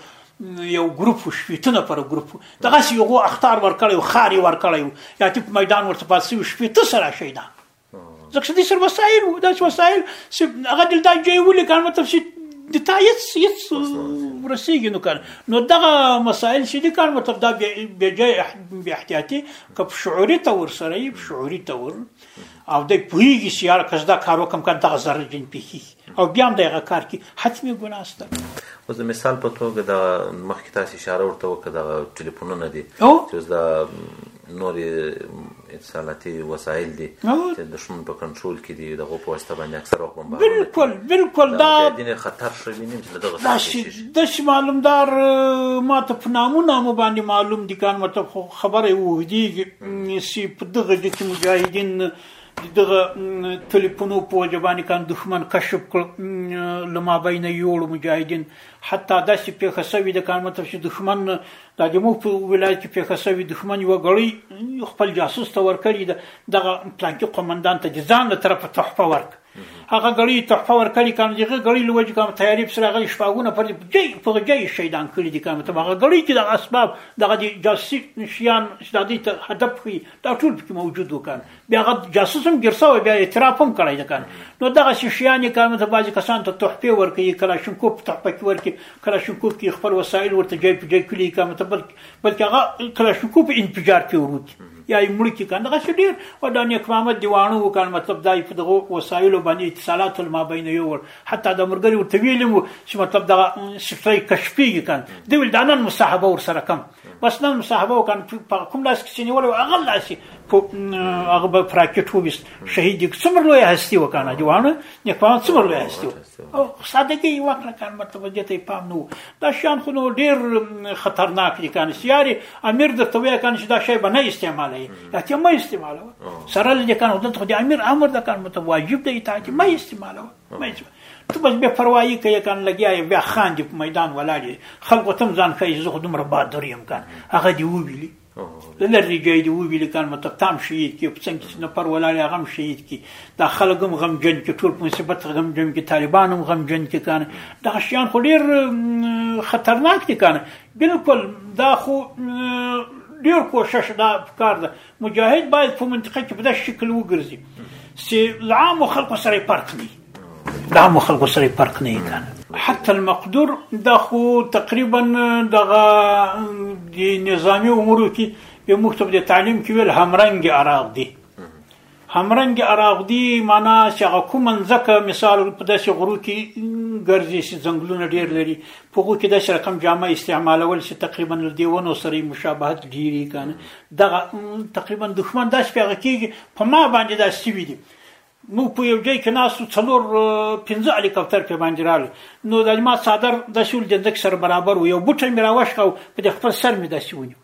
یو ګروپ شپیتنه پر ګروپ دغه یو اختار ورکړی خاري ورکړی یا ته په میدان ورته پاتې شپیته سره شي دا ځکه چې دې سر وسایل وو داسې وسایل چې هغه دلته جای ولي کار مطلب چې د تا هیڅ هیڅ ورسیږي نو کار نو دغه مسایل چې دي کار مطلب دا بیا جای بیا احتیاطي که په شعوري تور سره یې په شعوري تور او د پوهیږي چې یار که دا کار وکم که دغه ضرر جن پیښي او بیا هم دغه کار کې حتمي ګناه سته اوس د مثال په توګه د مخکې تاسو اشاره ورته وکړه د ټلیفونونه دي چې اوس د نور اتصالاتي وسایل دي چې دښمن په کنټرول کې دي دغه په واسطه باندې اکثر وخت بمبار بالکل بالکل دا دینه خطر شوی نیم چې دغه دا شي د معلومدار ما ته په نامو نامو باندې معلوم دي کان مته خبره وهديږي چې په دغه د چې مجاهدین دغه ټلیفونو په وجبانی کان دښمن کشف کړ لما بین یوړ مجاهدین حتی داسې پیښه سوي د کان مته چې دښمن دا د موږ په ولایت کې پیښه شوې دښمن یو غړی خپل جاسوس ته ورکړی ده دغه پلانکی قومندان ته د ځان له طرفه تحفه ورک هغه غړی تحفه ورکړی کانو دغه غړی لوج کوم تیاری پر هغه شپاګونه پر جې په جې شهیدان کړی دي کوم ته هغه غړی چې د اسباب دغه د جاسوسي شیان د دې هدف خي دا ټول پکې موجود وکړ بیا هغه جاسوس هم ګیر شوی بیا اعتراف هم کړی ده کنه نو دغسې شیان یې کارونه ته بعضې کسانو ته تحفې ورکوي کلاشینکوف په تحفه کې ورکړي کلاشینکوف کې خپل وسایل ورته جای په جای کړي کارونه ته بلکې بلکې هغه کلاشینکوف انفجار کې وروکي یا یې مړ کړي کنه دغسې ډېر او دا نیک محمد دې واڼو وکړ مطلب دا یې په دغو وسایلو باندې اتصالات المابین یوړ حتی دا ملګري ورته ویلي وو چې مطلب دغه سټرۍ کشفېږي کنه دوی ویل دا نن مصاحبه ورسره کوم بس نن صحابه او کان په کوم لاس کې نیول او هغه لاس په هغه په راکټ وبست شهید دي څومره لوی هستی وکانه جوانه نه په څومره لوی هستی او سادهګي یو کړ کار مطلب دې ته پام نو دا شان خو نو ډیر خطرناک دي کان سیاري امیر د تویا کان چې دا شی به نه استعمالي دا چې ما استعمالو سره دې کان د امیر امر د کان متواجب دی ته چې ما استعمالو ته بس بې پروايي کوې کان لګیا یې بیا خاندې په میدان ولاړ یې خلکو ته هم ځان ښایي زه خو دومره بهادر یم کان هغه دې وویلي له لرې ځای دې وویلي کان مته تام شهید کې په څنګ کې نفر ولاړ هغه هم شهید کې دا خلک هم غمجن کې ټول په مصیبت غمجن کې طالبان هم غمجن کې کان دغه شیان خو ډېر خطرناک دي کان بلکل دا خو ډېر کوشش دا پکار ده مجاهد باید په منطقه کې په داسې شکل وګرځي چې له عامو خلکو سره یې فرق نه وي له عامو خلکو سره یې فرق نه وي که نه حتی المقدور دا خو تقریبا دغه د نظامي امورو کې یو موږ ته په تعلیم کې ویل همرنګ اراغ دي همرنګ اراغدي معنا چې هغه کومه ځکه مثال په داسې غرو کې ګرځي چې ځنګلونه ډیر لري په غو کې داسې رقم جامه استعمالول چې تقریبا له دیونو سره مشابهت ډیری کنه دغه تقریبا دښمن داسې پیغه کیږي په ما باندې داسې وی دي مو په یو ځای کې ناسو څلور پنځه هلیکوپټر په باندې رال نو د ما صادر د شول د ځک سره برابر و یو بوټی مې راوښکاو په خپل سر مې داسې ونیو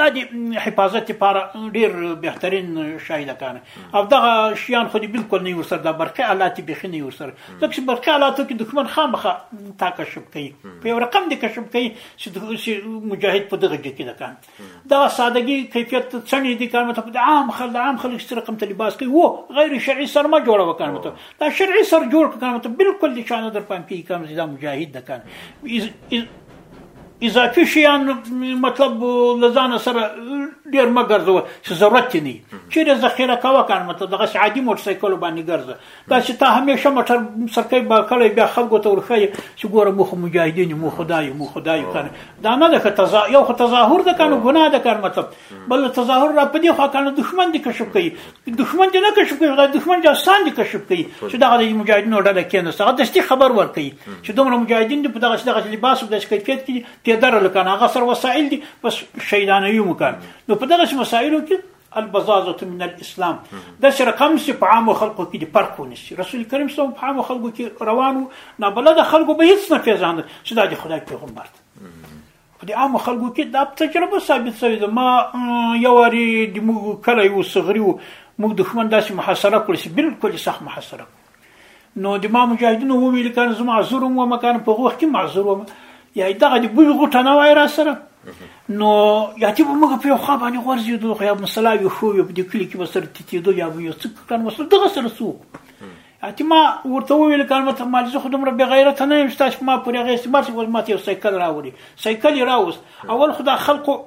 دا د حفاظت لپاره ډیر بهترین شای ده کنه او دغه شیان خو دې بالکل نه ورسره د برقي آلات به خنه ورسره ځکه چې برقي آلاتو کې دښمن خامخه تا کشف کوي په یو رقم دې کشف کوي چې مجاهد په دغه کې ده کنه دا سادهګي کیفیت څنګه دي کنه ته د عام خلک عام خلک سره رقم ته لباس کوي وو غیر شرعي سر ما جوړه وکړم ته دا شرعي سر جوړ کړم ته بالکل دې شان در پام کې کوم زیاده مجاهد ده کنه اضافي شیان مطلب له ځان سره ډیر مه ګرځوه چې ضرورت یې نه چیرې ذخیره کوه کار مطلب دغسې عادي موټر سایکلو باندې ګرځه دا چې تا همیشه موټر سرکۍ به کړی بیا خلکو ته ورښیې چې ګوره مو خو مجاهدین یو مو خدا یو مو خدا یو کنه دا نه ده که تظا یو خو تظاهر ده کنه ګناه ده کار مطلب بل تظاهر را په دې خوا کنه دښمن دې کشف کوي دښمن دې نه کشف کوي دا دښمن جاسان دې کشف کوي چې دغه د مجاهدینو ډله کېنسته هغه دستي خبر ورکوي چې دومره مجاهدین دې په دغه دغه لباس او د کیفیت کې تیدر لکنه هغه سر وسایل دي بس شهیدانوي مکان نو په دغه مسایلو کې البزازه من الاسلام دا چې رقم سي په عامو خلکو کې د فرق ونیسي رسول کریم صلی الله علیه خلکو کې روانو نه بلد خلکو به هیڅ نه پیژاند چې دا د خدای پیغمبر دی په دې عامو خلکو کې دا تجربه ثابت شوې ده ما یو واري د موږ کله یو صغري وو موږ دښمن داسې محاصره کړ چې بالکل سخت محاصره نو د ما مجاهدینو وویل کان زه معذور وم مکان په وخت کې معذور وم یا دغه د بوی غټه نه وای را سره نو یا چې موږ په یو خوا باندې غورځېدو خو یا مسله یو شو په دې کلي کې به سره تېتېدو یا به یو څه کړن وسله دغه سره څوک اته ما ورته وویل که البته مالي زه خو دومره بې غیرته نه یم چې تاسو ما پورې هغه استعمال شي اوس ماته یو سایکل راوړي سایکل یې راوست اول خو دا خلکو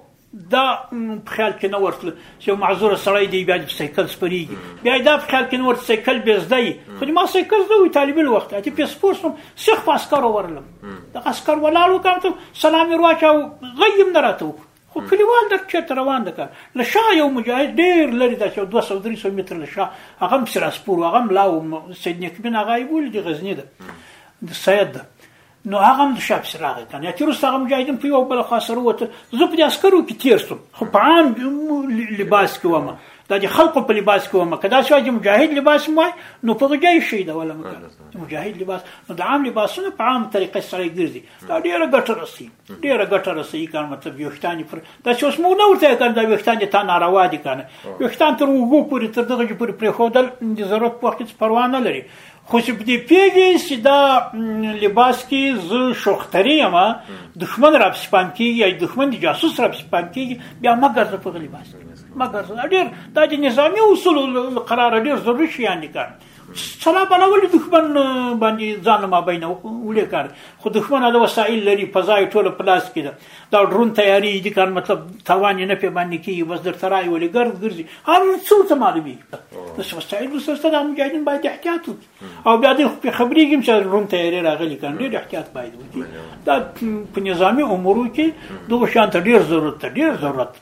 دا په خیال کې نه ورتل چې یو معذور سړی دی بیا د سایکل سپریږي بیا دا په خیال کې نه ورته سایکل بې زده وي خو ما سایکل زده وي طالب الوخت اته په سپورت سم سیخ په عسکر ورلم د عسکر ولاړو کړم سلام یې واچاو غیم نه راته خو کلیوال درک چیرته روان ده که له شا یو مجاهد ډیر لري داسې یو دوه سوه درې سوه متره له شا هغه هم پسې راسپور و هغه هم لاو سید نیکبین هغه یې بولي د غزني ده د سید ده نو هغه هم د شا پسې راغی کنه یا چې وروسته هغه مجاهدین په یوه بله خوا سره ووتل زه په دې عسکرو کې تېر شوم خو په عام لباس کې وم دا د خلقو په لباس کې ومه کدا چې د مجاهد لباس مو نو په غجای شي دا ولا مجاهد لباس نو د عام لباسونه په عام طریقه سره ګرځي دا ډیره ګټه رسي ډیره ګټه رسي کار مطلب ویښتان پر دا چې اوس موږ نه ورته کار دا ویښتان دي تا ناروا دي کنه ویښتان تر وګو پورې تر دغه پورې پرې خودل د ضرورت په وخت کې پروا نه لري خو چې په دې پیږي چې دا لباس کې زه شوختري یم دښمن را پسپان کیږي یا دښمن د جاسوس را پسپان کیږي بیا مګر زه په لباس کې مګر زه ډیر دا د نظامی اصول قرار ډیر ضروري شي یعنی کار سلام بالا ولې دښمن باندې ځان مابین وړې کار خو دښمن هغه وسایل لري په ځای ټول په لاس کې ده دا ډرون تیاری دي کار مطلب تاوان نه په باندې کیږي بس درته راي ولې ګرد ګرځي هر څو ته معلومي نو وسایل سره د مجاهدین باید احتیاط وکړي او بیا د خبرې کوم چې ډرون تیاری راغلي کان ډېر احتیاط باید وکړي دا په نظامی امورو کې دوه شان ته ډېر ضرورت ډېر ضرورت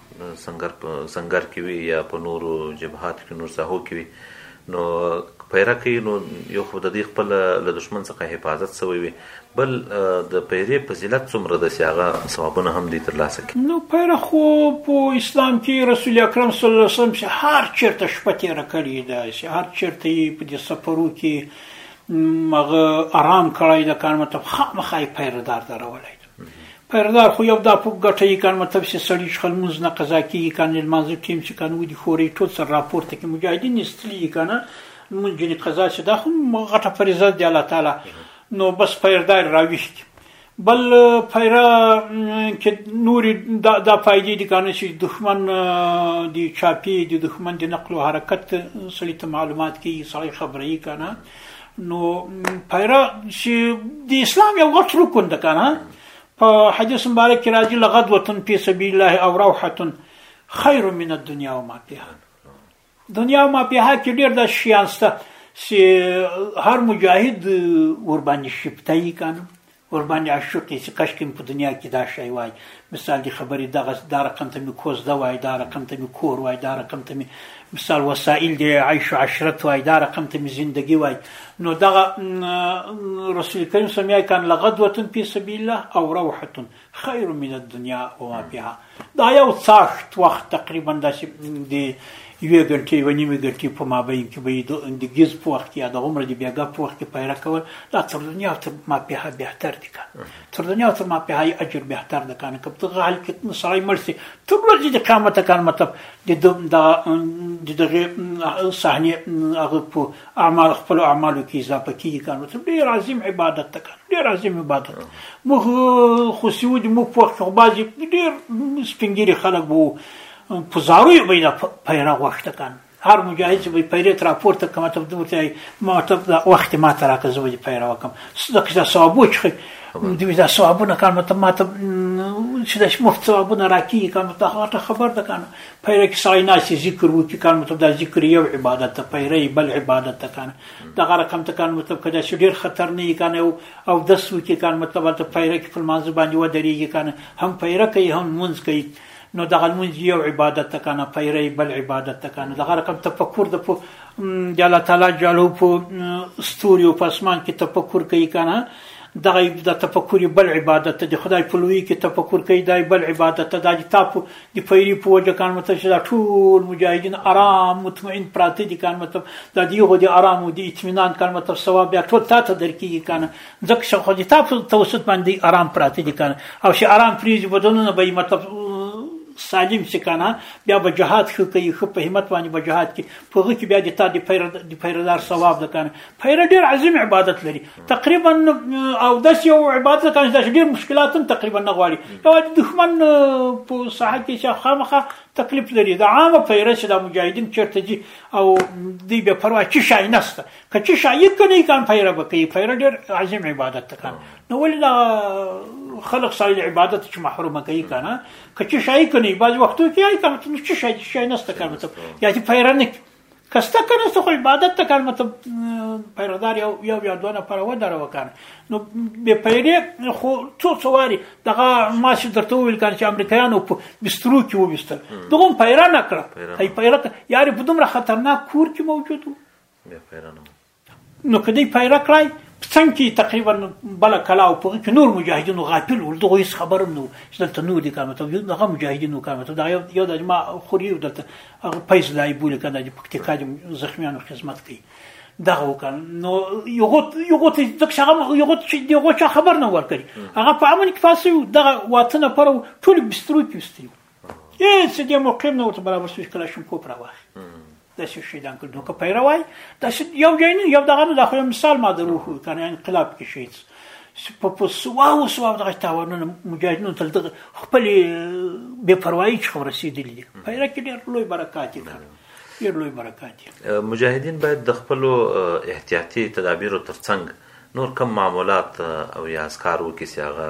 سنګر په سنګر کې وي یا په نورو جبهات کې نور ساحو کې وي نو پیره کوي نو یو خو د دې خپل له دشمن څخه حفاظت سوی وي بل د پیرې فضیلت څومره د سیاغه ثوابونه هم دي ترلاسه کوي نو پیره خو په اسلام کې رسول اکرم صلی الله علیه وسلم چې هر چیرته شپه تیر کړی دا چې هر چیرته یې په دې سفرو کې مغه آرام کړی د کار مطلب خامخای پیره دار درولای پيردار خو یو دا پوک ګټه یې کان مطلب چې سړی چې خل مونز نه قضا کیږي کان لمانځه ټیم چې کان ودی خوري ټول سر راپورته کې مجاهدین استلی یې کنه مونږ جن قضا چې دا خو غټه فریضه دی الله تعالی نو بس پيردار راويش کی بل پیرا کې نوري دا دا فائدې دي کانه چې دښمن دی چاپی دی دښمن دی نقل او حرکت سړی ته معلومات کی سړی خبرې کانه نو پیرا چې د اسلام یو غټ رکن ده کنه په حدیث مبارک کې راځي لغدوه فی سبیل الله او روحه خیر من الدنیا و ما فیها دنیا و ما فیها کې ډیر د شیان سته چې هر مجاهد ور باندې شپته یې کنه ورباندې عاشق یې چې کشکې مې په دنیا کې دا شی وای مثال دې خبرې دغسې دا رقم ته مې کوزده وای دا رقم ته مې کور وای دا رقم ته مې مثال وسایل دی عیش و عشرت وای دا رقم ته مې زندګي وای نو دغه رسول کریم صلی الله علیه و کان لغدوه فی سبیل الله او روحه خیر من الدنیا وما فیها دا یو څاښت وخت تقریبا داسې د یوې ګنټې یوه نیمې ګنټې په مابین کې به یې د ګیز په وخت یا د عمر د بیګا په وخت کې پیره کول دا تر دنیا تر ماپیها بهتر دي که تر دنیا تر ماپیها یې اجر بهتر ده کنه که په دغه حال کې سړی مړ شي تر ورځې د قیامته کان مطلب د دغه صحنې هغه په اعمال خپل اعمالو کې اضافه کیږي کنو ته ډیر عظیم عبادت ته کنو ډیر عظیم عبادت مو خو سیو دي مو په وخت خو بازي ډیر سپینګری خلک وو پزارو یې بینه پیرا غوښته کن هر مجاهد چې به پیرې تر پورته کوم ته دوی ما ته وخت ما تر راکه زو دي پیرا وکم صدق دا صوابو چې دوی دا صوابونه کان مته ما ته چې د مفت صوابونه راکی کان ته خبر ده کان پیره کې سړی ناسې ذکر وکړي کان مطلب دا ذکر یو عبادت ته پیره بل عبادت ته کان دغه رقم ته کان مطلب کدا چې ډیر خطر نه کان او او د سو کې کان مطلب ته پیره کې خپل مازه باندې و درېږي کان هم پیره کوي هم منځ کوي نو دغه منځ یو عبادت ته کان پیره بل عبادت ته کان دغه رقم تفکر د د الله تعالی جلو په ستوري او پسمان کې تفکر کوي کان دغه د تفکر بل عبادت دی خدای په لوی کې تفکر کوي دای بل عبادت دی تاسو د پیری په وجه کان مطلب چې دا ټول مجاهدین آرام مطمئن پراته دي کان مطلب دا دی هو دي آرام او دي اطمینان کان مطلب ثواب بیا ټول تاسو درکیږي کان ځکه چې خو دي تاسو توسط باندې آرام پراته دي کان او چې آرام فریز بدنونه به مطلب سالم چې کنه بیا به جهاد خو کوي خو په همت باندې به جهاد کې په هغه کې بیا د تا د پیر د پیردار ثواب ده کنه پیر ډیر عظیم عبادت لري تقریبا او داس یو عبادت له کانش داس ډیر مشکلات هم تقریبا نه غواړي یوازې د دښمن په ساحه کې چې خامخا تکلیف لري د عامه پیره چې د مجاهدین چیرته دي او دوی بې پروا چی شای نسته که چی شای کنی کان پیره به کوي پیره ډیر عظیم عبادت ته کان نو ولې دا خلق سړی عبادت چې محروم کوي کنه که چی شای کنی بعض وختو کې یې کوم چې شای شای نسته کوي یا چې پیره نه کسته کنه است خو عبادت ته کار مطلب پیرادار یو یو یا دوه نفر و دره وکړ نو به پیری خو څو څواري دغه ما چې درته ویل کړ چې امریکایانو په بسترو کې وبستل دغه پیرا نه کړ هي پیرا یاري په دومره خطرناک کور کې موجود و بیا پیرا نه نو که دی پیره کړای په څنګ کې تقریبا بله کلا او په کې نور مجاهدینو غافل ول دغه هیڅ خبر هم نه و چې دلته نور دي کانو ته دغه مجاهدینو کانو ته دا یو یو د ما خوري یو دلته هغه پیس لای بولی کنه د پکتیکا د زخمیانو خدمت کوي دغه وکړ نو یو غوت یو غوت د شغم یو غوت چې دی غوت خبر نه ورکړي هغه په امن کې فاسي دغه واتنه پر ټول بسترو کې بسترو هیڅ دې مقیم نه ورته برابر شي کله شم کوپ راوخي داسې شي د انکل دوکه پیره وای داسې یو ځای نه یو دغه نه د خو مثال ما درو خو کنه انقلاب کې شي په پسوا او سوا دغه تاوانونه مجاهدینو تل دغه خپل بے پروايي چې ورسېدلې دي پیره کې ډېر لوی برکات یې کړ ډېر لوی برکات یې مجاهدین باید د خپل احتیاطي تدابیرو ترڅنګ نور کم معاملات او یا اسکار وکړي چې هغه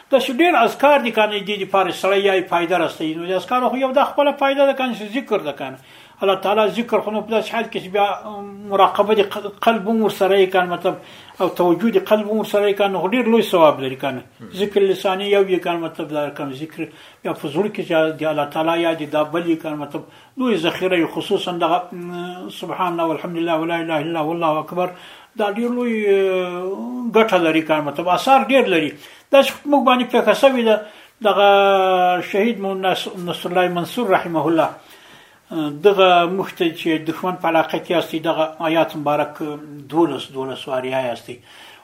داسې ډېر اذکار دي کنه دې لپاره سړی یې فایده رسوي نو د اذکارو خو یو دا خپله فایده ده کنه چې ذکر ده کنه الله تعالی ذکر خو نو په داسې حال کې چې بیا مراقبه د قلب هم ورسره یې کنه مطلب او توجه د قلب هم ورسره یې کنه ډېر لوی ثواب لري کنه ذکر لساني یو یې کنه مطلب دا کنه ذکر یا په زړه کې چې د الله تعالی یاد دا بل یې کنه مطلب لوی ذخیره یې خصوصا دغه سبحان الله والحمد لله ولا اله الا والله اکبر دا ډیر لوی ګټه لري کار مطلب اثر ډیر لري دا چې موږ باندې فکر سوي ده دغه شهید مو نصر الله منصور رحمه الله دغه مخته چې دښمن په علاقه کې استي دغه آیات مبارک دولس دولس واریا استي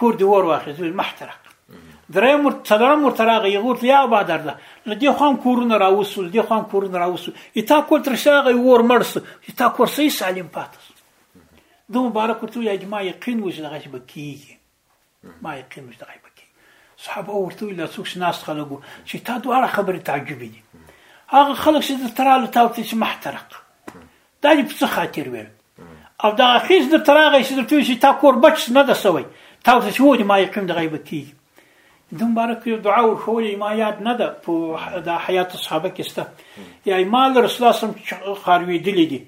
کور دی ور واخې زوی محترق دریم ور څلورم ورته راغی یو ورته یا با درده لدی خو هم کورونه راوسول دی خو هم کورونه راوسول ایتا کور تر شاغه ور مرس ایتا کور سي سالم پاتس د مبارک ورته یا جما یقین وځ دغه به کیږي ما یقین وځ دغه به کیږي صحابه ورته لا څوک شناس خلګو چې تا دوه خبره تعجب دي هغه خلک چې تراله تاوت چې محترق دا دې په څه خاطر وې او دغه خیز د تراغې چې د ټوی چې تا کور بچ نه ده سوی تا ورته چې و دې ما یقین د غیبه کیږي د مبارک یو دعا ورښولې ما یاد نه ده په د حیات صحابه کې سته یا ما له رسول الله سم خاروېدلې دي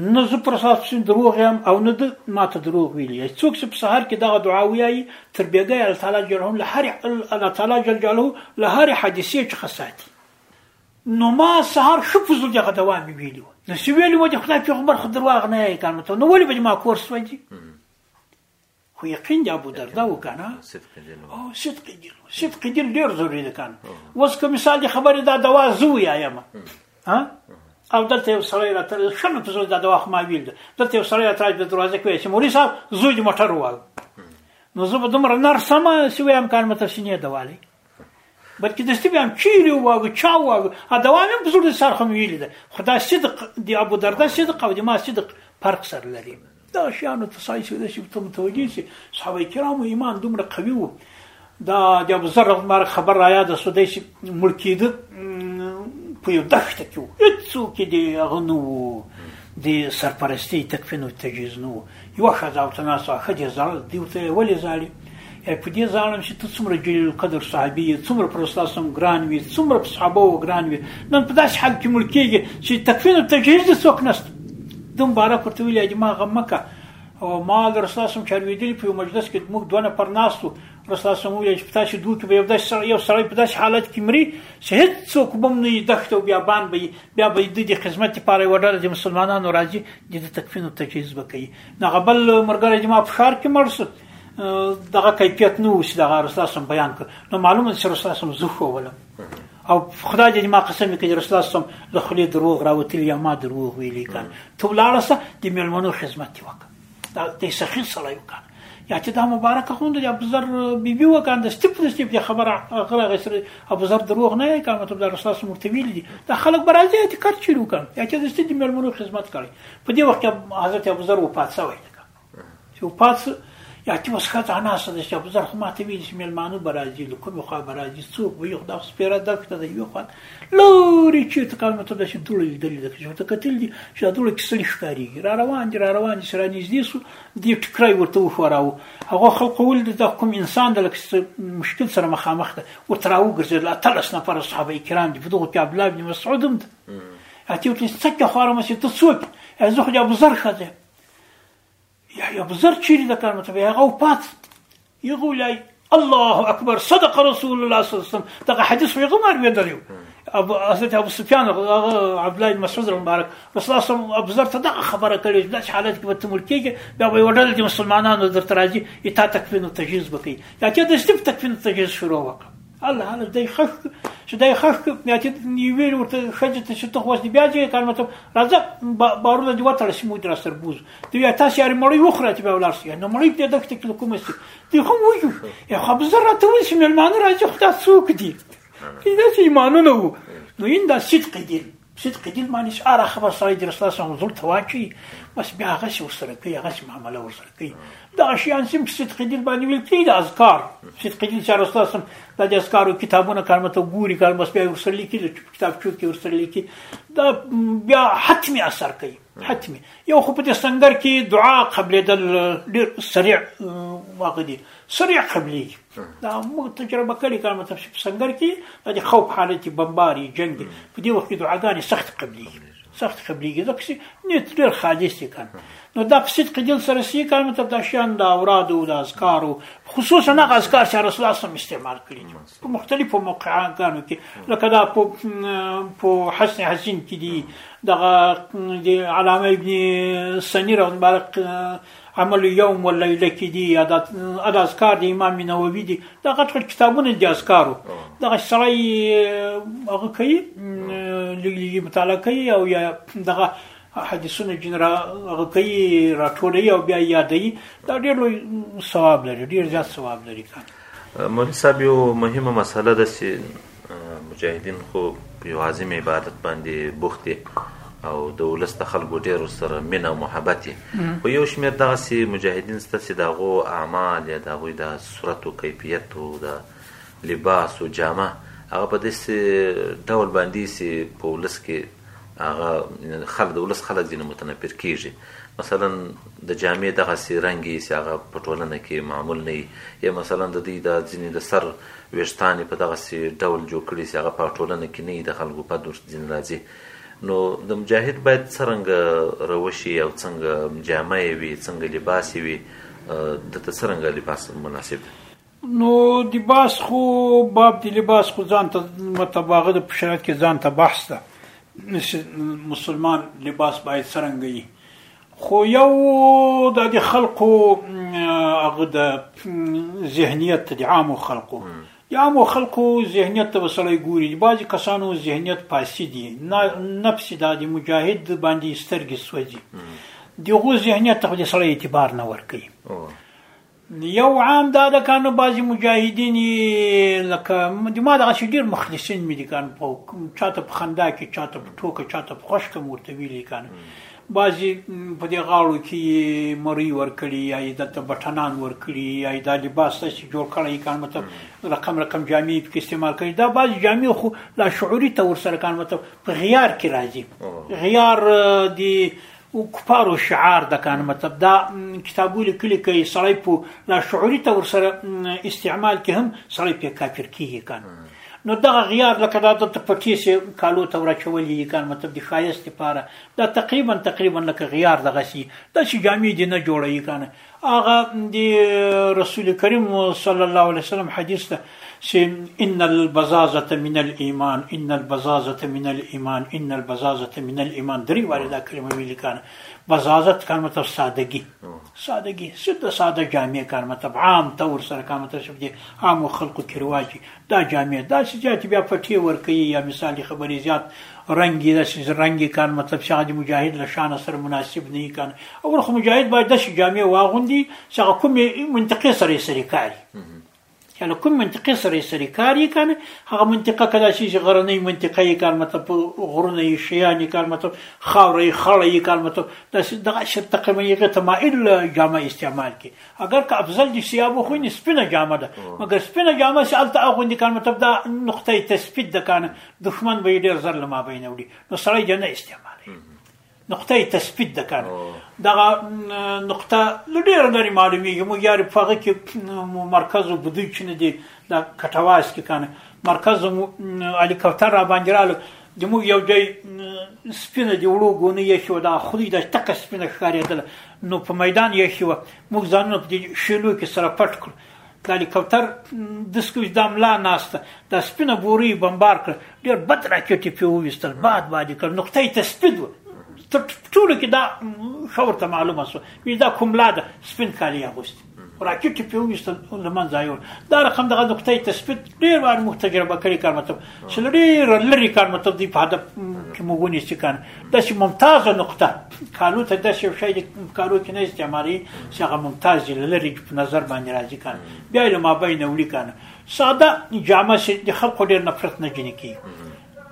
نه زه پر اساس چې دروغ یم او نه د ما ته دروغ ویلي څوک چې په سهار کې دغه دعا وایي تر بیګه الله تعالی جل له هر الله تعالی جل جلاله له هر حادثې څخه ساتي نو ما سهار ښه په زړه دغه دوا مې ویلي وه نو چې ویلي وه د خدای پیغمبر خو درواغ نه یې که نو ته نو ولې به د ما کور سوځي خو یقین د ابو دردا و که نه صدق دل صدق دل صدق دل ډېر ضروري ده که نه اوس که مثال د خبرې دا دوا زه ویایم او دلته یو سړی راته ښه مې په زړه دا دوا خو ما ویل ده دلته یو سړی راته د دروازې کې وایي چې مولوي صاحب زوی د موټر وواړو نو زه به دومره نر سم چې ویم کان مته سینې دوالي بلکې دستي به هم چیرې وواږو چا وواږو ادوان هم په زړه سر خو مې ویلي ده خو دا صدق د ابو درده صدق او د ما صدق فرق سره لري دا شیانو ته ساینس ویلی شي ته متوجه شي صحابه کرامو ایمان دومره قوي و دا د ابو ذر مبارک خبر را یاد سو دی چې مړ کېده په یو دښته کې و هېڅوک یې د هغه نه و د سرپرستۍ تکفین او تجهیز نه و یوه ښځه ورته ناسته وه، ښځې ژړل، دی ورته ویل، ولې ژاړي؟ یعنې په دې ژاړم چې ته څومره جلیل القدر صحابي یې، څومره په رسول الله سم ګران وې، څومره په صحابه وو ګران وې، نن په داسې حال کې مړ کېږې چې تکفین او تجهیز دې څوک نشته. ده مبارک ورته ویل، یادي ما غم مه کړه، ما د رسول الله سم چې اورېدلي په یو مجلس کې موږ دوه نفر ناست وو، رسول الله سم وویل چې په تاسې دوو کې به یو داسې سړی یو سړی په داسې حالت کې مري چې هېڅوک به هم نه وي دښته او بیابان به وي، بیا به د دې خدمت لپاره یو ډله د مسلمانانو راځي د د تکفین او تجهیز وکړي دغه بل مرګره جما په ښار کې مړ شو دغه کیفیت نو چې دغه رسول الله بیان کړ نو معلومه چې رسول الله زه خو ولم او خدای دې ما قسم کې رسول الله سم له خلی دروغ راوتلی یا ما دروغ ویلی کړ ته ولاړسه د میلمنو خدمت وکړه دا د سخی سړی وکړ یا چې دا مبارک خوند د ابوذر بیبي وکړ د سټیپ د سټیپ د خبره غره غسر ابوذر دروغ نه کوي مطلب دا رسول الله مرتویل دي دا خلک برازي چې کار چی وکړ یا چې د سټیپ ملمنو خدمت کړي په دې وخت کې حضرت ابوذر وفات شوی چې وفات یا چې اوس خاطر انا سره چې ابوذر خو ماته ویل چې ملمانو برازي له کوم خو برازي څوک وي خدای سپیره درکته دی یو خو لوري چیرته کال مطلب دا چې دوړه یې دلې لکه چې ورته کتل دي چې دا دوړه کې سړي ښکارېږي را روان دي را روان دي چې را نږدې سو دې ټکری ورته وښوراوه هغه خلقو ولیدل دا کوم انسان ده لکه څه مشکل سره مخامخ ده ورته راوګرځېدل اتلس نفره صحابه کرام دي په دغو کې عبدالله بن مسعود هم ده اتې ورته څه کې خواره مسې ته څوک زه خو د ابوذر ښځه يا يا بزر چيري د کلمه تبي هغه وفات يقول لي الله اكبر صدق رسول الله صلى الله عليه وسلم دغه حدیث یې غمر ویدلی ابو حضرت ابو سفيان عبد الله بن مسعود المبارك رسول الله صلى الله عليه وسلم ابو ذر ته دغه خبره کړې چې داسې حالت کې به ته مړ کېږي بیا به یوه ډله د مسلمانانو درته راځي تا تکفین و تجهیز به کوي یا چې د صرف تکفین و تجهیز شروع وکړه الله هغه دای خخ چې دای خخ بیا چې نیویل ورته خځه ته چې ته خو دې بیا چې کار مطلب راځه بارونه دی وتړ سمو در سر بوز دی یا تاسو یې مړی وخره چې به ولار سي نو مړی ته دغه تکل کوم سي دی خو وایو یا خو به زره ته ول چې ملمانه راځي خو تاسو څوک دي کله چې ایمانونه وو نو این دا صدق دي صدق دل معنی سار خبر سره د رسول الله حضور ته واچي بس بیا هغه څه ورسره کوي هغه څه معامله ورسره کوي دا شیان سم چې صدق دل باندې ویل کېږي د اذکار صدق دل چې رسول الله سم د اذکارو کتابونه کارمه ته ګوري کارمه بس بیا ورسره لیکي د کتابچو کې ورسره لیکي دا بیا حتمی اثر کوي حتمی یو خو په دې سنگر کې دعا قبلېدل ډېر سریع واقع دي سریع قبلېږي دا موږ تجربه کړې کار مطلب چې په سنګر کې د خوف حالت بمباري جنگ دی په دې وخت کې دعاګانې سخت قبليږي سخت قبليږي ځکه چې نیت ډېر خالص دی کار نو دا په صدق دل سره سي کار مطلب دا شان د اوراد او د اذکار خصوصا هغه اذکار چې رسول الله صم استعمال کړي په مختلفو موقعانو کې لکه دا په په حسن حسین کې دي دغه د علامه ابن سنی رحمه الله عمل اليوم والليله کې دي یا د د اذکار د امام نووي دي دا غټ غټ کتابونه دي اذکارو دغه سړی هغه کوي لګلګي مطالعه کوي او یا دغه حدیثونه جنرا هغه کوي راټولوي او بیا یادوي دا ډېر لوی ثواب لري ډېر زیات ثواب لري مولوي صاحب یو مهمه مسله ده چې مجاهدین خو په یو عظیم عبادت باندې بوخت دي او د ولس د خلکو ډېرو سره مینه او محبت یې خو یو شمېر دغسې مجاهدین شته چې د هغو اعمال یا د هغوی د صورت و کیفیت و د لباس و جامه هغه په داسې ډول باندې چې په ولس کې هغه خلک د ولس خلک ځینې متنفر کېږي مثلا د جامې دغسې رنګ یې چې هغه په ټولنه کې معمول نه یا مثلا د دوی دا ځینې د سر ویښتان یې په دغسې ډول جوړ کړي چې هغه په ټولنه کې نه د خلکو بد ورته ځینې راځي نو د مجاهد باید څرنګه روشي او څنګه جامه یې وي څنګه لباس یې وي د ته څرنګه لباس مناسب دی نو د باس خو باب د لباس خو ځان ته متباغه د پشرات کې ځان ته بحث ده مسلمان لباس باید څنګه وي خو یو د د خلقو هغه د ذهنیت د عام خلقو د عام خلقو ذهنیت ته وسړی ګوري بعضی کسانو ذهنیت پاسی دي نفس د مجاهد باندې سترګې سوځي دغه ذهنیت ته د سړی اعتبار نه ورکي یو عام دا د کانو بعضی مجاهدین لکه ما دغه شي ډیر مخلصین مې دي کان په چاته په خندا کې چاته په ټوکه چاته په خوش کوم ورته ویلي کان بعضی په دې غاړو کې مری ورکړي یا دلته بټنان ورکړي یا د لباس چې جوړ کړی کان مطلب رقم رقم جامې په استعمال کوي دا بعض جامې خو لا شعوري تور سره کان مطلب په غیار کې راځي غیار دی او کفارو شعار د کان مطلب دا کتابو لیکلي کوي سړی په لا شعوري تور سره استعمال کې هم سړی په کافر کیږي کان نو دغه غیار لکه دا د پټی سي کالو ته ورچول یي کان مطلب د شایست لپاره دا تقریبا تقریبا لکه غیار دغه سي د شي جامې دي نه جوړي کان هغه د رسول کریم صلی الله علیه وسلم حدیث ده چې ان البزازه من الايمان ان البزازه من الايمان ان البزازه من الايمان درې واره دا کلمه ویل کانه بزازت کار مطلب سادگی سادگی سید ساده جامع کار مطلب عام طور سره کار مطلب شپ دي عام خلکو کې رواجي دا جامې داسې زیاتې بیا پټې ورکوي یا مثال یې خبرې زیات رنګ یې داسې رنګ یې کان مطلب چې هغه د مجاهد له شانه سره مناسب نه کان اول خو مجاهد باید داسې جامې واغوندي چې هغه کومې منطقې سره یې سرې کاري یا له کوم منطقې سره یې سرې کاري کان هغه منطقه که داسې چې غرنۍ منطقه یې کان مطلب غرونه یې شیان یې کان مطلب خاوره یې خړه یې کان مطلب داسې دغه شرط تقریبا یې غته مائل جامه استعمال کړي اگر که افضل دي سیاه وخویني سپینه جامه ده مګر سپینه جامه چې هلته اغوندي کان مطلب دا نقطه تثبیت ده کان دښمن به ډیر زر له مابین وړي نو سړی جنه استعمالوي نقطه تثبیت ده کان دغه نقطه له ډیر لري معلومیږي مو یاري په هغه کې مرکز او بدوی چې نه دي دا کټواس کې کان مرکز مو علي کوثر را باندې رااله د موږ یو ځای سپینه د وړو ګونې یخي وه دغه خولۍ داسې تکه سپینه ښکارېدله نو په میدان یخي وه موږ ځانونه په دې شیلو کې سره پټ کړو دا د کوتر دسکوچ دا ملا ناسته دا سپینه بورۍ بمبار کړه ډېر بد راکټ یې پرې وویستل باد باد یې کړ نقطه یې تثبیت وه تر ټولو کې دا ښه ورته معلومه سوه وایي دا کوم ملا ده سپین کالي یې اغوستي راکټ چې په ویستل له منځه یو دا رقم دغه نقطه تثبیت ډیر وار موږ تجربه کړې کار مطلب چې ډیر لري کار مطلب دی په هدف کې موږ ونیسي کار دا چې ممتازه نقطه کالو ته د شیو شای کارو کې نه استعمالي چې هغه ممتاز لري په نظر باندې راځي کار بیا له ما بین وړي کار ساده جامه چې د خلکو ډیر نفرت نه جنې کی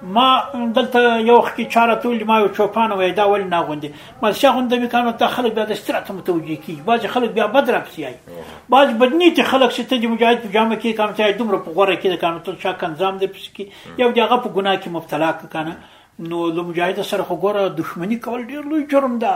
ما دلته یو وخت کې چاره تول ما یو چوپان وای دا ول نه غوندي ما څه غوند میکانو ته خلک بیا د سترات متوجي کی باز خلک بیا بد راکسي ای باز بدنی ته خلک چې ته د مجاهد په جامه کې کانو ته دومره په غوره کې کانو ته چا کنزام دې پس کې یو دغه په ګناه کې مبتلا کنه نو له مجاهد سره خو ګوره دښمنی کول ډیر لوی جرم ده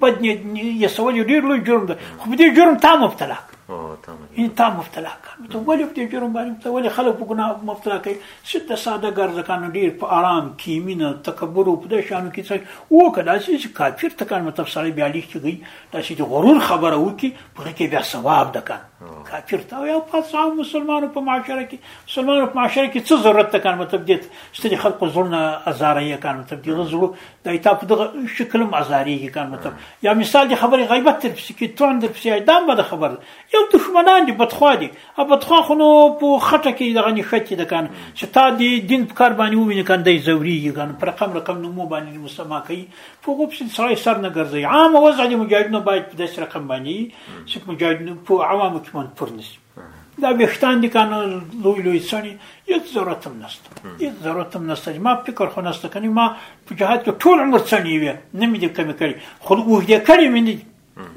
بد یې سوال ډیر لوی جرم ده خو دې جرم تا مبتلا ان تا مبتلا کړ ته ولې په جرم باندې ته ولې خلک په ګناه مبتلا کوي څه د ساده ګرځکانو ډیر په آرام کی مینه تکبر او په دې شانو کې څه او کدا چې کافر تکان مطلب سړی بیا لیک چګي دا چې د غرور خبره وکي په کې بیا ثواب دکان کافر ته یا په څام مسلمانو په معاشره کې مسلمانو په معاشره کې څه ضرورت تکان مطلب دې ستړي خلکو زړه ازار یې کان مطلب دې زړه د ایتاب دغه شکل هم ازار یې کان مطلب یا مثال د خبره غیبت تر پسې کې توند تر پسې دام به خبر یو دښمنان دي بدخوا دي ابدخوا خو نو په خټه کې دغه نښتې ده کنه چې تا دې دین په کار باندې وویني کنه دی ځورېږي کنه پر رقم رقم نومو باندې دې مسما کوي په هغو پسې سړی سر نه ګرځوي عامه وضع د مجاهدینو باید په داسې رقم باندې چې په مجاهدینو په عوامو کې باندې پر نه شي دا ویښتان دي کنه لوی لوی څڼې هېڅ ضرورت هم نشته هېڅ ضرورت هم نشته ما فکر خو نشته کنی ما په جهاد کې ټول عمر څڼې وې نه مې دې کمې کړي خو اوږدې کړې مې نه دي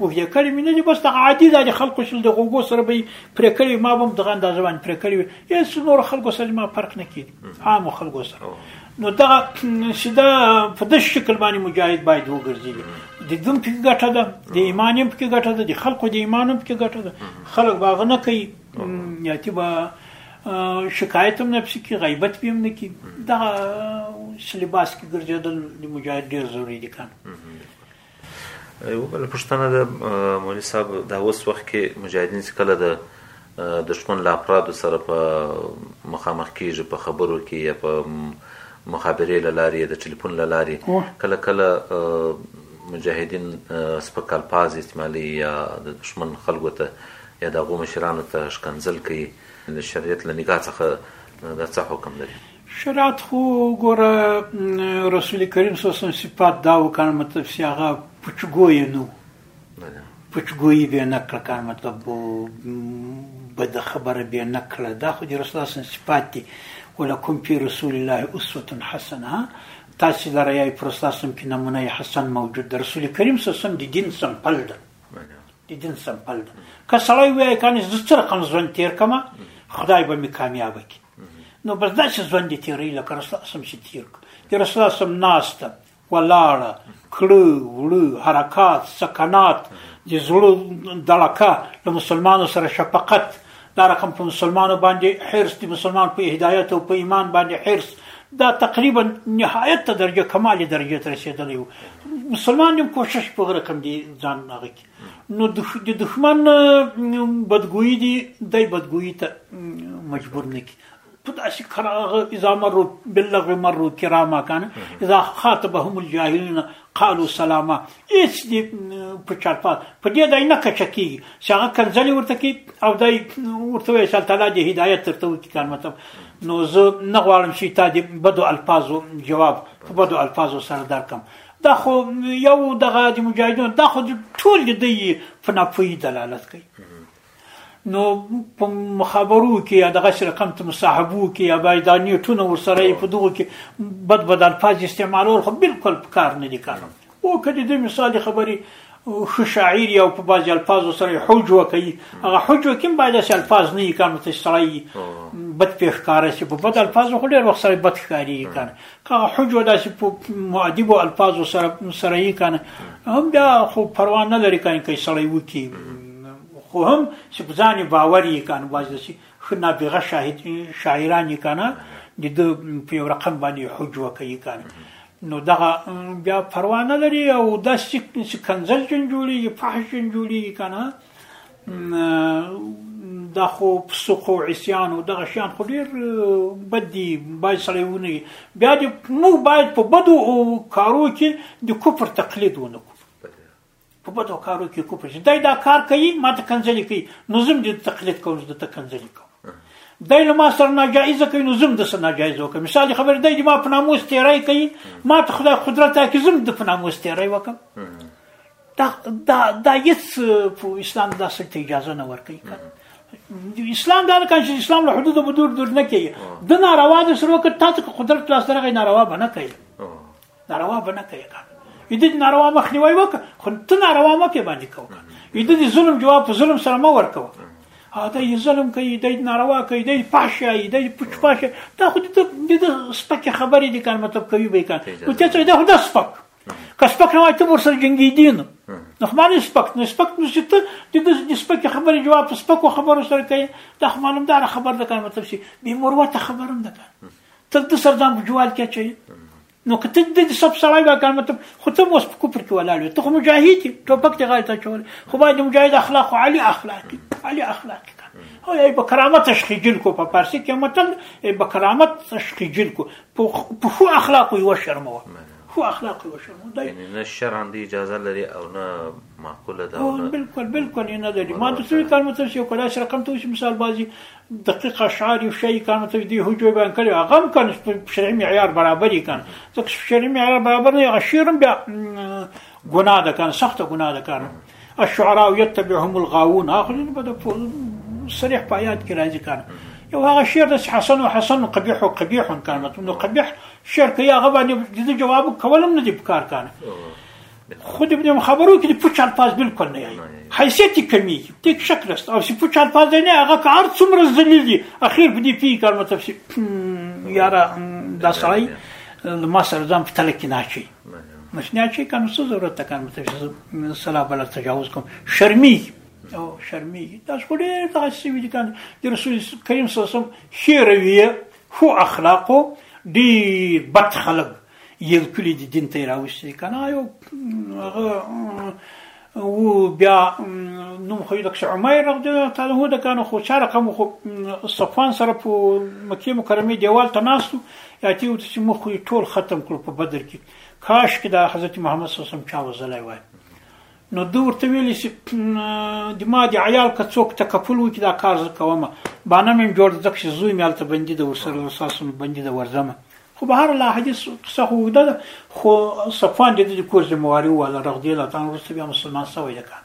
او یې کړی مې نه دی بس دغه عادي دا د خلکو شل د غوګو سره به پرې کړی ما به هم دغه اندازه باندې پرې کړی یې څه نور خلکو سره ما فرق نه کېږي عامو خلکو سره نو دغه چې دا په داسې شکل باندې مجاهد باید وګرځېږي د دم پکې ګټه ده د ایمان هم پکې ګټه ده د خلکو د ایمان هم پکې ګټه ده خلک به هغه نه کوي یاتي به شکایت هم نه پسې کوي غیبت به هم نه کوي دغه لباس کې ګرځېدل د مجاهد ډېر ضروري دي که یوه بله پوښتنه ده مولوي صاحب دا اوس وخت کې مجاهدین چې کله د دښمن له افرادو سره په مخامخ کېږي په خبرو کې یا په مخابرې له لارې یا د ټلیفون له لارې کله کله مجاهدین سپک الفاظ استعمالوي یا د دښمن خلکو ته یا د هغو مشرانو ته ښکنځل کوي د شریعت له نګاه څخه دا څه حکم لري شرعت خو ګوره رسول کریم صلی الله علیه وسلم صفات دا وکړ مطلب سی هغه پچګوی نو پچګوی به نه کړ کار مطلب بد خبره به نه کړ دا خو د رسول الله صفات دي ولکم فی رسول الله اسوه حسنه تاسو لره یې پر اساسم کې نمونه حسن موجود در رسول کریم صلی الله علیه وسلم د دین سمپل ده د دین سمپل ده که سړی وایي کنه زه څه رقم ژوند تیر کما خدای به می کامیاب کی نو بس داسې ژوند دې تېروي لکه رسول اسم چې تېر کړو د رسول اسم ناسته ولاړه کړو وړو حرکات سکنات د زړو دړکه له مسلمانو سره شفقت دا رقم په مسلمانو باندې حرص د مسلمان په هدایت او په ایمان باندې حرص دا تقریبا نهایت ته درجه کمال درجه ته رسیدلی وو مسلمان هم کوشش په غره کم دي ځان هغه کې نو د دښمن بدګویی دی دای بدګویی ته مجبور نه کی په داسې کراغه اذا مرو باللغو مرو کراما کنه اذا خاطبهم الجاهلون قالو سلاما هیڅ دې په چارپات په دې دای نه کچ کیږي چې هغه کنځلې ورته کی او دای ورته وایي چې تعالی دې هدایت ترته وکړي کان مطلب نو زه نه غواړم چې تا دې بدو الفاظو جواب په بدو الفاظو سره درکم دا خو یو دغه د مجاهدینو دا خو ټول د دی په ناپوهي دلالت کوي نو په مخابرو کې یا دغه رقم ته مصاحبو کې یا باید دا نیټونه ورسره په دغو کې بد بد الفاظ استعمالول خو بالکل په کار نه دي کار او کدی د مثال خبري ښه شاعر یې او په بعضې الفاظو سره یې حجوه کوي هغه حجوه کې هم باید داسې الفاظ نه وي که نو ته سړی بد پې ښکاره شي په بد الفاظو خو ډېر وخت سړی بد ښکارېږي که نه که هغه حجوه داسې په مؤدبو الفاظو سره سره یي که نه هم بیا خو پروا نه لري که که سړی وکړي خو هم چې په ځان یې باور یي که نه بعضې داسې ښه نابغه شاهد شاعران یې کنه د ده په یو رقم باندې حجوه کوي کنه نو دغه بیا پروا نه لري او داسې کنځل جن جوړېږي فحش جن جوړېږي کنه دا خو فسوق او عصیان او دغه شیان خو ډېر بد دي باید سړی ونه بیا دې موږ باید په بدو کارو کې د کفر تقلید ونه کړو په بدو کارو کې کو پېژن دای دا کار کوي ما ته کنځلې کوي نو زم دې تقلید کوم چې ته کنځلې کوم دای له ما سره ناجایز کوي نو زم د سره ناجایز وکم مثال خبر دی ما په ناموس تیرای کوي ما ته خدای قدرت راکړي زم د په ناموس تیرای وکم دا دا دا هیڅ په اسلام دا څه ته اجازه نه ورکوي اسلام دا نه کوي چې اسلام له حدود بدور دور نه کوي د ناروا د سره وکړ تاسو قدرت لاس درغې ناروا بنه کوي ناروا به نه کوي کنه یده دې ناروا مخنیوي وکړه خو ته ناروا مه په باندې کوه یده دې ظلم جواب په ظلم سره مه ورکوه دا یې ظلم کوي دا یې ناروا کوي دا یې پاشه یې دا یې پوچ پاشه دا خو دې د سپک خبرې دي کار مطلب کوي به کار نو ته څه دا خو دا سپک که سپک نه وای ته ورسره جنګي دي نو نو خو باندې سپک نه سپک نو چې ته د سپک خبرې جواب په سپکو خبرو سره کوي دا خو معلومدار خبر ده کار مطلب شي بې مروته خبرم ده کار تر د سر ځان بجوال کې چي نو که ته د سب سړی به کار مطلب خو ته اوس په کفر کې ولاړ یې ته خو مجاهد یې ټوپک دې غاړې ته اچولی خو باید د مجاهد اخلاق خو عالي اخلاق دي عالي اخلاق دي او ای به کرامت شخیجل کو په فارسي کې متل ای به کرامت شخیجل کو په خو اخلاق یې وشرموه خو اخلاق یې وشرموه یعنی نه شرعاً دی اجازه لري او نه معقوله ده او بالکل بالکل نه لري ما د څه کار متر شي کولای شي رقم ته وشي مثال بازي دقیق اشعار یو شی کار متر دی هو جو بیان کړي هغه هم کان شرعي معیار برابر کان ځکه شرعي معیار برابر نه اشیرم بیا ګناه ده کان سخته ګناه ده کان الشعراء يتبعهم الغاوون اخر بده صريح په آیات کې راځي کان یو هغه شعر د حسن او حسن قبیح او قبیح کان نو قبیح شعر کې هغه باندې د جواب کولم نه دی پکار کان خود ابن خبرو کې پوچ الفاظ بالکل نه یایي حیثیت یې کمیږي دې کې شک نشته او چې پوچ الفاظ دی نه هغه که هر څومره ذلیل دي اخر په دې پوهېږي کار مطلب چې یاره دا سړی له ما سره ځان په تله کې نه اچوي نو چې نه اچوي که نو څه ضرورت ده که نو مطلب چې سلا بله تجاوز کوم شرمېږي او شرمېږي تاسو خو ډېر دغسې شوي دي که د رسول کریم صلی الله علیه وسلم ښې رویې ښو اخلاقو ډېر بد خلک یل کلی د دین ته راوستي کنه یو هغه و بیا نوم خو لکه عمر رضی الله تعالی هو د کانو خو چا رقم خو صفوان سره په مکه مکرمه دیوال ته ناستو یا تی وت چې مخ ټول ختم کړ په بدر کې کاش کې د حضرت محمد صلی الله علیه وسلم چا وزلای وای نو دوی ورته ویلي چې د ما د عیال که څوک تکفل وکړي دا کار زه کوم بانه مې جوړ ځکه چې زوی مې هلته بندي ده ورسره رساسونو بندي ده ورځمه خو به هر الله حدیث قصه خو اوږده ده خو صفوان د دې کور ذمواري وواله رضی الله تعالی وروسته بیا مسلمان سوی ده کنه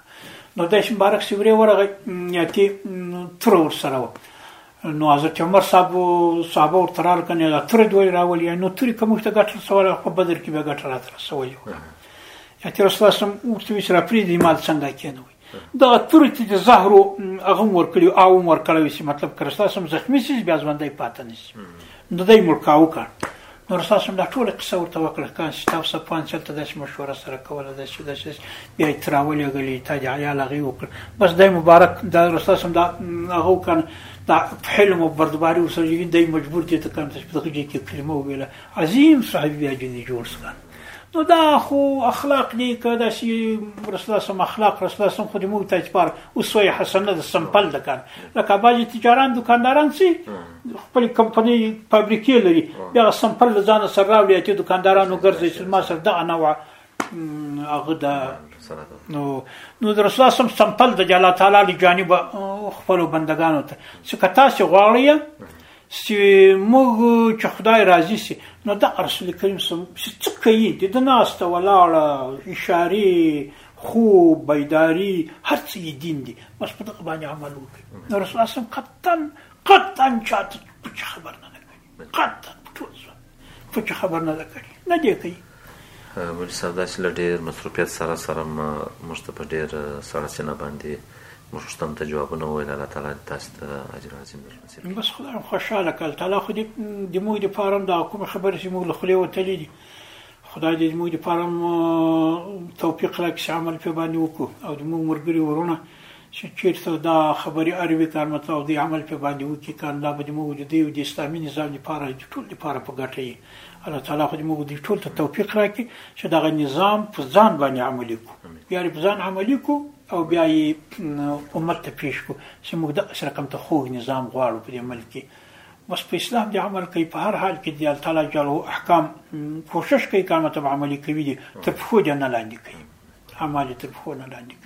نو داش مبارک سیورې ورغی یاتي تر ورسره و نو حضرت عمر صاحب صحابه ورته رال کنه دا تر دوی راولي نو تر کوم ته ګټل سوال په بدر کې به ګټل راتر سوال یاتي رسول الله صم ورته ویش را پری دی مال څنګه کینوي دغه توري ته د زهرو هغه هم ورکړي او هم ورکړی شي مطلب که ستاسو هم زخمي شي بیا ژوندی پاتې نه شي نو دی ملکا وکړ نو ستاسو هم دا ټوله قصه ورته وکړه کان چې تاسو صفان چې هلته داسې مشوره سره کوله داسې داسې بیا یې تراولېږلې تا د عیال هغې وکړه بس دی مبارک دا ستاسو هم دا هغه وکړ دا حلم او بردباري ورسره دی مجبور دی ته کان ته چې په دغه کې کلمه وویله عظیم صاحب بیا جنې جوړ سکان نو دا خو اخلاق دی که دا سی رسول سم اخلاق رسول سم خو موږ ته اعتبار اسوه حسنه د سمپل د کار لکه باج تجاران دکانداران سي خپل کمپنی فابریکې لري بیا سمپل ځان سره راوړي چې دکاندارانو ګرځي چې ما سره د انواع هغه د نو نو د رسول سم سمپل د جل تعالی لجانب خپل بندگانو ته چې کتا سي غواړي چې موږ چې خدای راضي سي نو د رسول کریم سم څه کوي د ده ناسته ولاړه اشارې خوب بیداري هر څه یې دین دي بس په دغه باندې عمل وکړي نو رسول اسلام قطعا قطعا چاته پټ خبر نه ده کړې قطعا ټول څه پټ خبر نه ده کړې نه دی کوي مولوي صاحب داسې له ډېر مصروفیت سره سره موږ ته په ډېر سړه سینه باندې موږ پوښتنو ته جوابونه وویل الله تعالی دې تاسو ته اجر عظیم در نصیب کړي بس خدای خوشاله کړه تعالی خو دې د موږ د فارم دا کوم خبرې چې موږ له خولې وتلې دي خدای دې موږ د فارم توفیق راکړي چې عمل په باندې وکړو او د موږ مرګري ورونه چې چیرته دا خبرې اروي کار مطلب دی عمل په باندې وکړي کار دا به موږ د دې اسلامي نظام لپاره د ټول لپاره په ګټه الله تعالی خو دې موږ دې ټول ته توفیق راکړي چې دغه نظام په ځان باندې عملي کو بیا په ځان عملي کو او بیا یې امت ته پیش کو چې موږ د اسره کم ته خوږ نظام غواړو په دې ملک کې بس په اسلام دی عمل کوي په هر حال کې دی الله تعالی جل احکام کوشش کوي کامه ته عملي کوي ته په خو نه لاندې کوي عمل ته په خو نه لاندې کوي